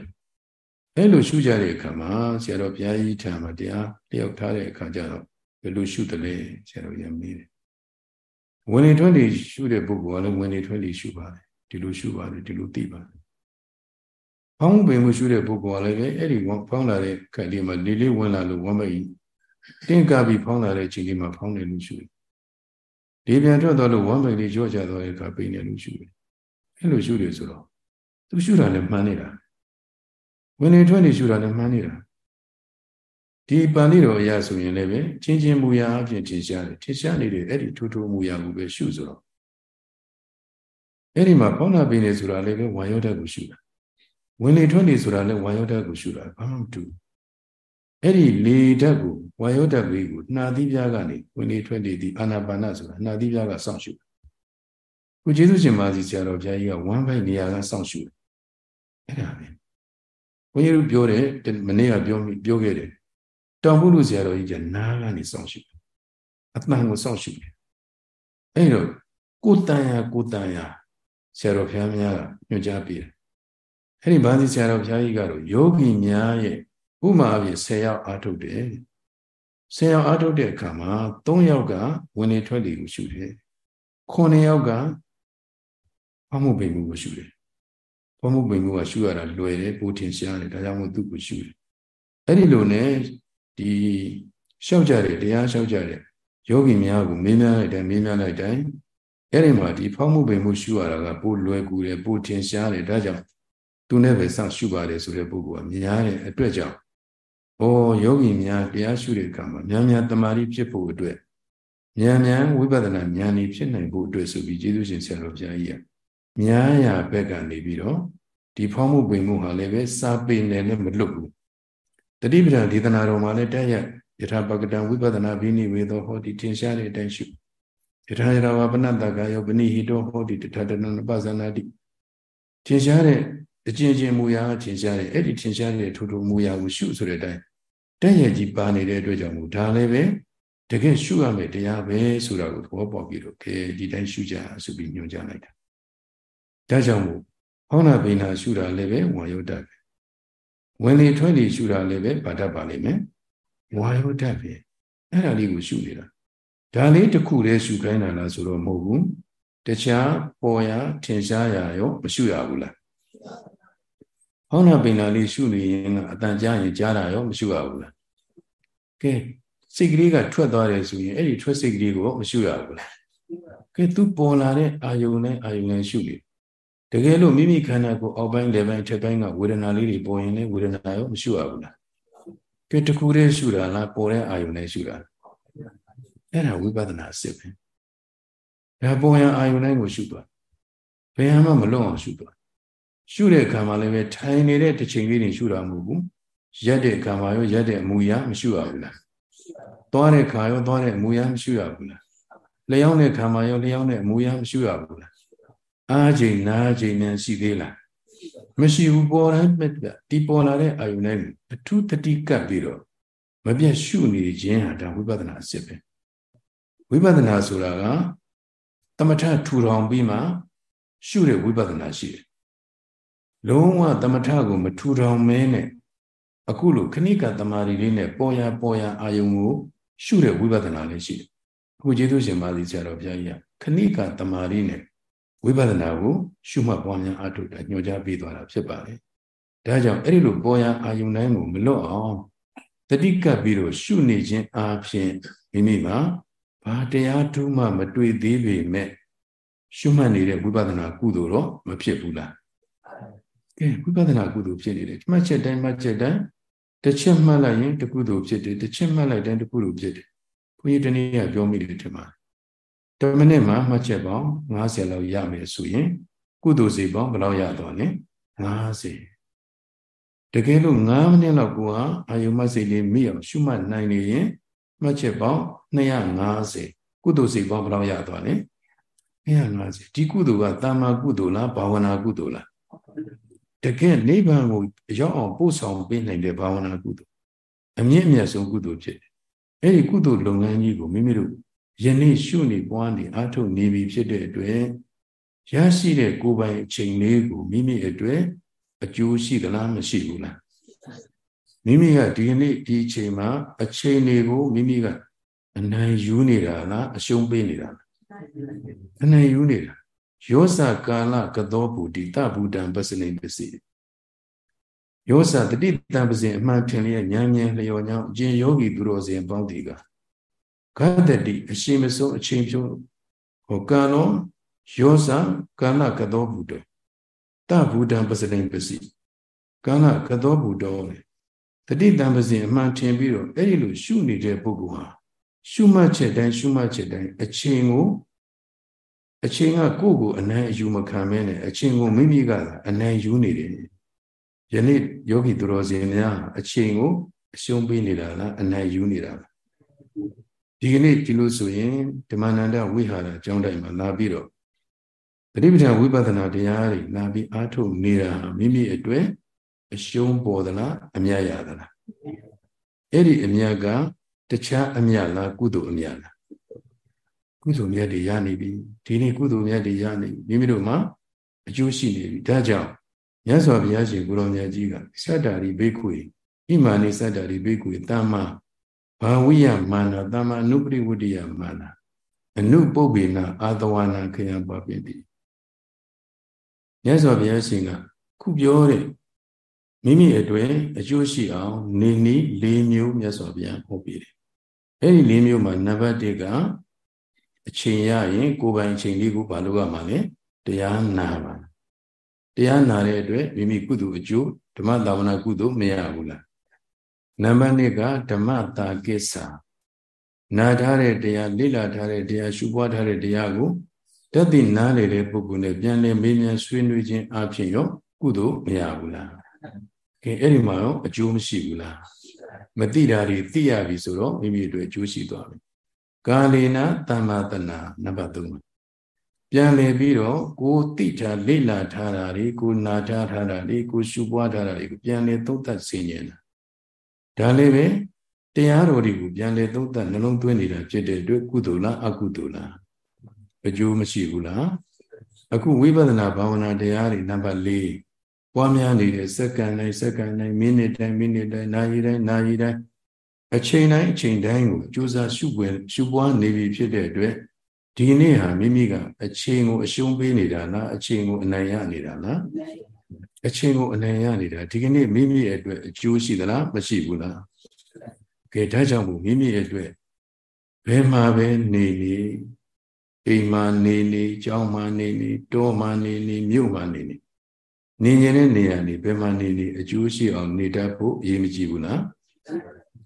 အဲ့လိုရှုကြတဲ့အခါမှာဆရာတော်ဘုရားကြီးထံမှာတရားတယောက်ထားတဲ့အခါကျတော့ဘယ်လိုရှုတယ်လဲဆရာတော်ရမေးတယ်ဝင်လေထွက်လေရှုတဲ့ပုဂ္ဂိုလ်ကလည်းဝင်လေထွက်လေရှုပါတယ်ဒီလိုရှုပါတယ်ဒီလိုသိပါတယ် ဖောင်းပင်မှုရှုတဲ့ပုဂ္ဂိုလ်ကလည်းပဲအဲ့ဒီဖောင်းလာတဲ့ခက်လေးမှာလေးလေးဝင်လာလို့ဝမ်းမဲ့တင်းကပြီးဖောင်းလာတဲ့ချိန်လေးမှာဖောင်းတယ်လို့ရှုတယ်ဒီပြန်ထွက်သွားလို့ဝမ်းမဲ့လေးကြော့ကြသွားတဲ့အခါပိန်တယ်လို့ရှုတယ်အဲ့လိုရှုတယ်ဆိုတော့သူရှုတာလည်းမှန်နေတာဝင်လေထွက်လေရှုတာလည်းမှန်နေတာဒီပါဠိတော်အရာဆိုရင်လည်းပဲချင်းချင်းမူရာအဖြစ်ထင်ရှားတယ်ထင်ရှားနေတဲ့အဲ့ဒီထူထူမူရာကိုပဲရှုဆိုတော့အဲ့ဒီမှာပေါနာပင်နေဆိုတာလည်းပဲဝါယောဓာတ်ကိုရှုတာ ဝင်လေထွက်လေဆိုတာလည်းဝါယောဓာတ်ကိုရှုတာဘာမှမတူအဲ့ဒီလေဓာတ်ကိုဝါယောဓာတ်ကိုနှာသီးပြားကနေဝင်လေထွက်လေဒီအာနာပါနဆိုတာနှာသီးပြားကစောင့်ရှုခုကျေးဇူးရှင်မာစီဆရာတော်ဘုရားကြီးကဝမ်းပိုက်နေရာကစောင့်ရှုအဲ့ဒါပဲဘုန်းကြီးတို့ပြောတယ်မနေ့ကပြောပြောခဲ့တယ်တောင်ပုလူဆရာတော်ကြီးကနားကနေစောင့်ရှုအတန်ကိုစောင့်ရှုတယ်အဲ့တော့ကိုတန်ရကိုတန်ရဆရာတော်ဘုရားများကညွှန်ကြားပေးတယ် အဲ့ဒီဘာစီဆရာတော်ဘုရားကြီးကတော့ယောဂီများရဲ့ဥမာအပြင်10ယောက်အားထုတ်တယ်10ယောက်အားထုတ်တဲ့အခါမှာ3ယောက်ကဝင်နေထွက်လေကိုရှုတယ်9ယောက်ကဖမှုပိန်မှုကိုရှုတယ်ဖမှုပိန်မှုကရှုရတာလွယ်တယ်ပိုထင်ရှားတယ်ဒါကြောင့်မို့သူ့ကိုရှုတယ်အဲ့ဒီလိုနဲ့ဒီလျှောက်ကြတဲ့တရားလျှောက်ကြတဲ့ယောဂီများကိုမေးမြန်းလိုက်တယ်မေးမြန်းလိုက်တိုင်းအဲ့ဒီမှာဒီဖောက်မှုပင်မှုရှုရတာကပိုလွယ်ကူတယ်ပိုထင်ရှားတယ်ဒါကြောင့် သူနဲ့ပဲစောင့်ရှုပါတယ်ဆိုတဲ့ပုဂ္ဂိုလ်ကများတဲ့အတွက်ကြောင့်ဩယောဂီများတရားရှုတဲ့အခါမှာများများတမာတိဖြစ်ဖို့အတွက်မြန်မြန်ဝိပဿနာဉာဏ်ဤဖြစ်နိုင်ဖို့အတွက်ဆိုပြီးကျေးဇူးရှင်ဆရာတော်ဘုရားကြီးကများရာဘက်ကနေပြီးတော့ဒီဖောက်မှုပင်မှုဟာလည်းပဲစာပေနယ်နဲ့မလွတ်ဘူးတတိပဒံဒေသနာတော်မှာလည်းတက်ရယထာပကတံဝိပဿနာဘိနိဝေသောဟောတိထင်ရှားတဲ့အတိုင်းရှုယထာယထာဝပနတကယောပနိဟိတောဟောတိတထတနပဇနာတိထင်ရှားတဲ့ အကျဉ်းချင်းမူရာထင်ရှားတဲ့အဲ့ဒီထင်ရှားတဲ့ထူထူမူရာကိုရှုဆိုတဲ့အတိုင်းတက်ရကြီးပါနေတဲ့အတွက်ကြောင့်မို့ဒါလည်းပဲတကယ်ရှုရမယ်တရားပဲဆိုတာကိုသဘောပေါက်ပြီးတော့ကဲဒီတိုင်းရှုကြဆိုပြီးညွှန်ကြားလိုက်တာဒါကြောင့်မို့ဟောနာဘိနာရှုတာလည်းပဲဝါယောတတ်ပဲဝင်လေထွက်လေရှုတာလည်းပဲဗာတတ်ပါလိမ့်မယ်ဝါယောတတ်ပဲအဲ့ဒါလေးကိုရှုနေတာဒါလေးတစ်ခုတည်းရှုခိုင်းတာလားဆိုတော့မဟုတ်ဘူးတခြားပေါ်ရထင်ရှားရရောမရှုရဘူးလား ဟောနာပင်နာလေးရှုနေရင်အတန်ကြားရင်ကြားတာရောမရှုရဘူးလားကဲစိတ်ကလေးကထွက်သွားတယ်ဆိုရင်အဲ့ဒီထွက်စိတ်ကလေးကိုမရှုရဘူးလားကဲသူပေါ်လာတဲ့အာယုန်နဲ့အာယုန်နဲ့ရှုနေတကယ်လို့မိမိခန္ဓာကိုအောက်ပိုင်းလေပိုင်းထက်ပိုင်းကဝေဒနာလေးတွေပေါ်ရင်လည်းဝေဒနာရောမရှုရဘူးလားကဲတခုတည်းရှုတာလားပေါ်တဲ့အာယုန်နဲ့ရှုတာအဲ့ဒါဝိပဿနာစစ်ပဲဒါပေါ်ရင်အာယုန်တိုင်းကိုရှုသွားဘယ်မှမလွတ်အောင်ရှုသွား ရှုတဲ့အခါမှာလည်းပဲထိုင်နေတဲ့တစ်ချိန်လေးနေရှုတာမဟုတ်ဘူးရက်တဲ့အခါမှာရောရက်တဲ့အမူအရာမရှုရဘူးလားသွားတဲ့ခါရောသွားတဲ့အမူအရာမရှုရဘူးလားလျောင်းတဲ့ခါမှာရောလျောင်းတဲ့အမူအရာမရှုရဘူးလားအားချိန်နားချိန်နဲ့ရှိသေးလားမရှိဘူးပေါ်တိုင်းပြဒီပေါ်လာတဲ့အာယုန်နဲ့အထူးတတိကပ်ပြီးတော့မပြတ်ရှုနေခြင်းဟာဒါဝိပဿနာအစစ်ပဲဝိပဿနာဆိုတာကတမထထူထောင်ပြီးမှရှုတဲ့ဝိပဿနာရှိတယ် လုံးဝတမထကိုမထူထောင်မဲနဲ့အခုလိုခဏိကတမာရီလေးနဲ့ပေါ်ရပေါ်ရအာယုံကိုရှုတဲ့ဝိပဿနာလေးရှိတယ်အခုကျေးဇူးရှင်ပါစီဆရာတော်ဘုရားကြီးကခဏိကတမာရီနဲ့ဝိပဿနာကိုရှုမှတ်ပွားများအထုတ်တာညွှန်ကြားပေးသွားတာဖြစ်ပါတယ်ဒါကြောင့်အဲ့ဒီလိုပေါ်ရအာယုန်တိုင်းကိုမလွတ်အောင်တတိကပ်ပြီးတော့ရှုနေခြင်းအပြင်မိမိမှာဘာတရားထူးမှမတွေ့သေးပေမဲ့ရှုမှတ်နေတဲ့ဝိပဿနာကုသိုလ်တော့မဖြစ်ဘူးလား ကဲဝိပဿနာကုသိုလ်ဖြစ်နေတယ်မှတ်ချက်တိုင်းမှတ်ချက်တိုင်းတစ်ချက်မှတ်လိုက်ရင်တကုသိုလ်ဖြစ်တယ်တစ်ချက်မှတ်လိုက်တိုင်းတကုသိုလ်ဖြစ်တယ်ဘုန်းကြီးတနည်းကပြောမိတယ်ထင်ပါတယ်တမိနစ်မှာမှတ်ချက်ပေါင်း90လောက်ရမယ်ဆိုရင်ကုသိုလ်စိတ်ပေါင်းဘယ်လောက်ရတော့လဲ90တကယ်လို့9မိနစ်လောက်ကိုဟာအာယုမစိတ်လေးမိအောင်ရှုမှတ်နိုင်နေရင်မှတ်ချက်ပေါင်း250ကုသိုလ်စိတ်ပေါင်းဘယ်လောက်ရတော့လဲ250ဒီကုသိုလ်ကတာမာကုသိုလ်လားဘာဝနာကုသိုလ်လား တကယ်နိဗ္ဗာန်ကိုရောက်အောင်ပို့ဆောင်ပေးနိုင်တဲ့ဘာဝနာကုသိုလ်အမြင့်အမြတ်ဆုံးကုသိုလ်ဖြစ်တယ်အဲ့ဒီကုသိုလ်လုပ်ငန်းကြီးကိုမိမိတို့ယနေ့ရှုနေပွားနေအထုတ်နေပြီဖြစ်တဲ့အတွက်ရရှိတဲ့ကိုယ်ပိုင်အချိန်လေးကိုမိမိအတွက်အကျိုးရှိသလားမရှိဘူးလားမိမိကဒီနေ့ဒီအချိန်မှာအချိန်တွေကိုမိမိကအနိုင်ယူနေတာလားအရှုံးပေးနေတာလားအနိုင်ယူနေတာ ယောဇကာလကသောဘူတိတဘူတံပစနိပစီယောဇတတိတံပစဉ်အမှန်ထင်လျက်ဉာဏ်ဉာဏ်လျော်ညောင်းအကျင့်ယောဂီသူတော်စင်ပေါင်းတီကဂတတိအရှိမဆုံးအချိန်ဖြုံးဟောကာလောယောဇကာလကသောဘူတတဘူတံပစနိပစီကာလကသောဘူတော်တတိတံပစဉ်အမှန်ထင်ပြီးတော့အဲ့ဒီလိုရှုနေတဲ့ပုဂ္ဂိုလ်ဟာရှုမှတ်ချက်တိုင်းရှုမှတ်ချက်တိုင်းအချိန်ကို အချိန်ကကိုယ့်ကိုအနိုင်အယူမခံမဲနဲ့အချိန်ကိုမိမိကအနိုင်ယူနေတယ်ယနေ့ယောဂီသူတော်စင်များအချိန်ကိုအရှုံးပေးနေတာလားအနိုင်ယူနေတာလားဒီကနေ့ဒီလိုဆိုရင်ဓမ္မနန္ဒဝိဟာရအကြောင်းတိုင်းမှာလာပြီးတော့ပရိပဒဝိပဿနာတရားတွေလာပြီးအားထုတ်နေတာမိမိအတွက်အရှုံးပေါ်သလားအမြတ်ရသလားအဲ့ဒီအမြတ်ကတခြားအမြတ်လားကုသိုလ်အမြတ်လား ကုသိုလ်မြတ်တွေရနေပြီဒီနေ့ကုသိုလ်မြတ်တွေရနေပြီမိမိတို့မှာအကျိုးရှိနေပြီဒါကြောင့်မြတ်စွာဘုရားရှင်ကိုရောမြတ်ကြီးကစတ္တာရိဘိက္ခွေဣမာနိစတ္တာရိဘိက္ခွေတမ္မာဘာဝိယမာနတမ္မာအနုပရိဝတ္တိယမာနအနုပုပ္ပေနအာတဝနာခယံပပိတိမြတ်စွာဘုရားရှင်ကခုပြောတဲ့မိမိအတွက်အကျိုးရှိအောင်နေနည်း၄မျိုးမြတ်စွာဘုရားဟောပြတယ်အဲ့ဒီ၄မျိုးမှာနံပါတ်၁က အချိန်ရရင်ကိုယ်ပိုင်အချိန်လေးကိုဘာလို့ရမှာလဲတရားနာပါတရားနာတဲ့အတွက်မိမိကုသိုလ်အကျိုးဓမ္မသာဝနာကုသိုလ်မရဘူးလားနံပါတ်2ကဓမ္မတာကိစ္စနာထားတဲ့တရားလိလာထားတဲ့တရားရှုပွားထားတဲ့တရားကိုတတ်သိနားလေတဲ့ပုဂ္ဂိုလ်နဲ့ပြန်လည်မေးမြန်းဆွေးနွေးခြင်းအပြင်ရောကုသိုလ်မရဘူးလားကဲအဲ့ဒီမှာရောအကျိုးမရှိဘူးလားမသိတာတွေသိရပြီဆိုတော့မိမိတို့အကျိုးရှိသွားပြီ ကာလေနတမ္မာတနာနံပါတ်3ပြန်လည်ပြီးတော့ကိုတိထားလိလာထားတာတွေကိုနာထားထားတာတွေကိုရှုပွားထားတာတွေကိုပြန်လည်သုံးသပ်ဆင်ခြင်တာဒါလည်းပဲတရားတော်တွေကိုပြန်လည်သုံးသပ်နှလုံးသွင်းနေတာဖြစ်တဲ့အတွက်ကုသိုလ်လားအကုသိုလ်လားအကျိုးမရှိဘူးလားအခုဝိပဿနာဘာဝနာတရားတွေနံပါတ်၄ပွားများနေတဲ့စက္ကန့်တိုင်းစက္ကန့်တိုင်းမိနစ်တိုင်းမိနစ်တိုင်းနာရီတိုင်းနာရီတိုင်း အချိန်တိုင်းအချိန်တိုင်းကိုကြိုးစားရှုပွင့်ရှုပွားနေပြီဖြစ်တဲ့အတွက်ဒီနေ့ဟာမိမိကအချိန်ကိုအရှုံးပေးနေတာလားအချိန်ကိုအနိုင်ရနေတာလားအချိန်ကိုအနိုင်ရနေတာဒီကနေ့မိမိရဲ့အတွက်အကျိုးရှိသလားမရှိဘူးလားကဲဒါကြောင့်မို့မိမိရဲ့အတွက်ဘယ်မှာပဲနေနေအိမ်မှာနေနေကျောင်းမှာနေနေတောမှာနေနေမြို့မှာနေနေနေငင်တဲ့နေရာနေဘယ်မှာနေနေအကျိုးရှိအောင်နေတတ်ဖို့အရေးမကြီးဘူးလား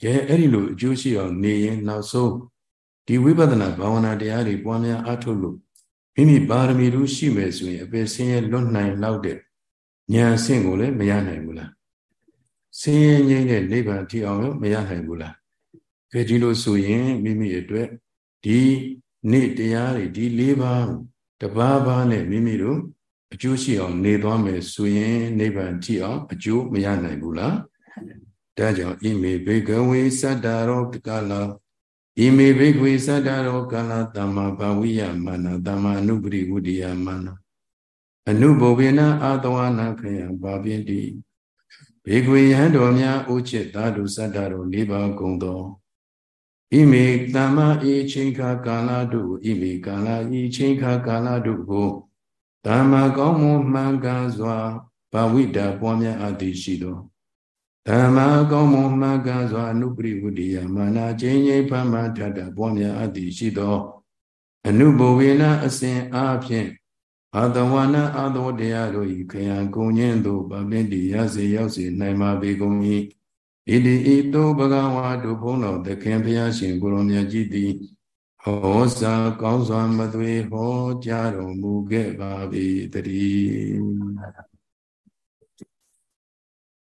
ကဲအဲ့ဒီလိုအကျိုးရှိအောင်နေရင်နောက်ဆုံးဒီဝိပဿနာဘာဝနာတရားတွေပွားများအားထုတ်လို့မိမိပါရမီတို့ရှိမယ်ဆိုရင်အပေဆင်းရဲလွတ်နိုင်လောက်တဲ့ဉာဏ်ဆင့်ကိုလည်းမရနိုင်ဘူးလားဆင်းရဲငြိမ်းတဲ့နိဗ္ဗာန်ထီအောင်ရောမရနိုင်ဘူးလားကဲဒီလိုဆိုရင်မိမိအတွက်ဒီနေ့တရားတွေဒီ၄ပါးတပါးပါးနဲ့မိမိတို့အကျိုးရှိအောင်နေသွားမယ်ဆိုရင်နိဗ္ဗာန်ထီအောင်အကျိုးမရနိုင်ဘူးလား ဒါကြောင့်ဣမေဘေကဝေသတ္တရောကလာဣမေဘေကဝေသတ္တရောကလာတမ္မာဘာဝိယမာနတမ္မာအနုပရိဝုဒိယမာနအနုဘောဝေနအာတဝနာခယဘာပိတိဘေကဝေယံတော်များဥจิตသာဓုသတ္တရော၄ပါးကုန်သောဣမေတမ္မာဤချိန်ခါကာလတို့ဣမေကာလဤချိန်ခါကာလတို့ကိုဓမ္မကောင်းမွန်မှန်ကန်စွာဘာဝိတာပွားများအပ်သည်ရှိသော ဓမ္မကောင်းမွန်မှန်ကန်စွာအနုပရိဝုဒ္ဓိယမာနာချင်းချင်းဖမ်းမှထတာပွားများအပ်သည်ရှိသောအနုဘဝေနအစဉ်အားဖြင့်အာတဝနာအာသောတရားတို့ဤခယံကုံညင်းသို့ဗပင်တိရစေရောက်စေနိုင်ပါပေကုန်၏ဣတိဤသို့ဘဂဝါတို့ဘုန်းတော်သခင်ဘုရားရှင်ကိုရောမြတ်ကြီးသည်ဟောစာကောင်းစွာမသွေဟောကြားတော်မူခဲ့ပါ၏တည်း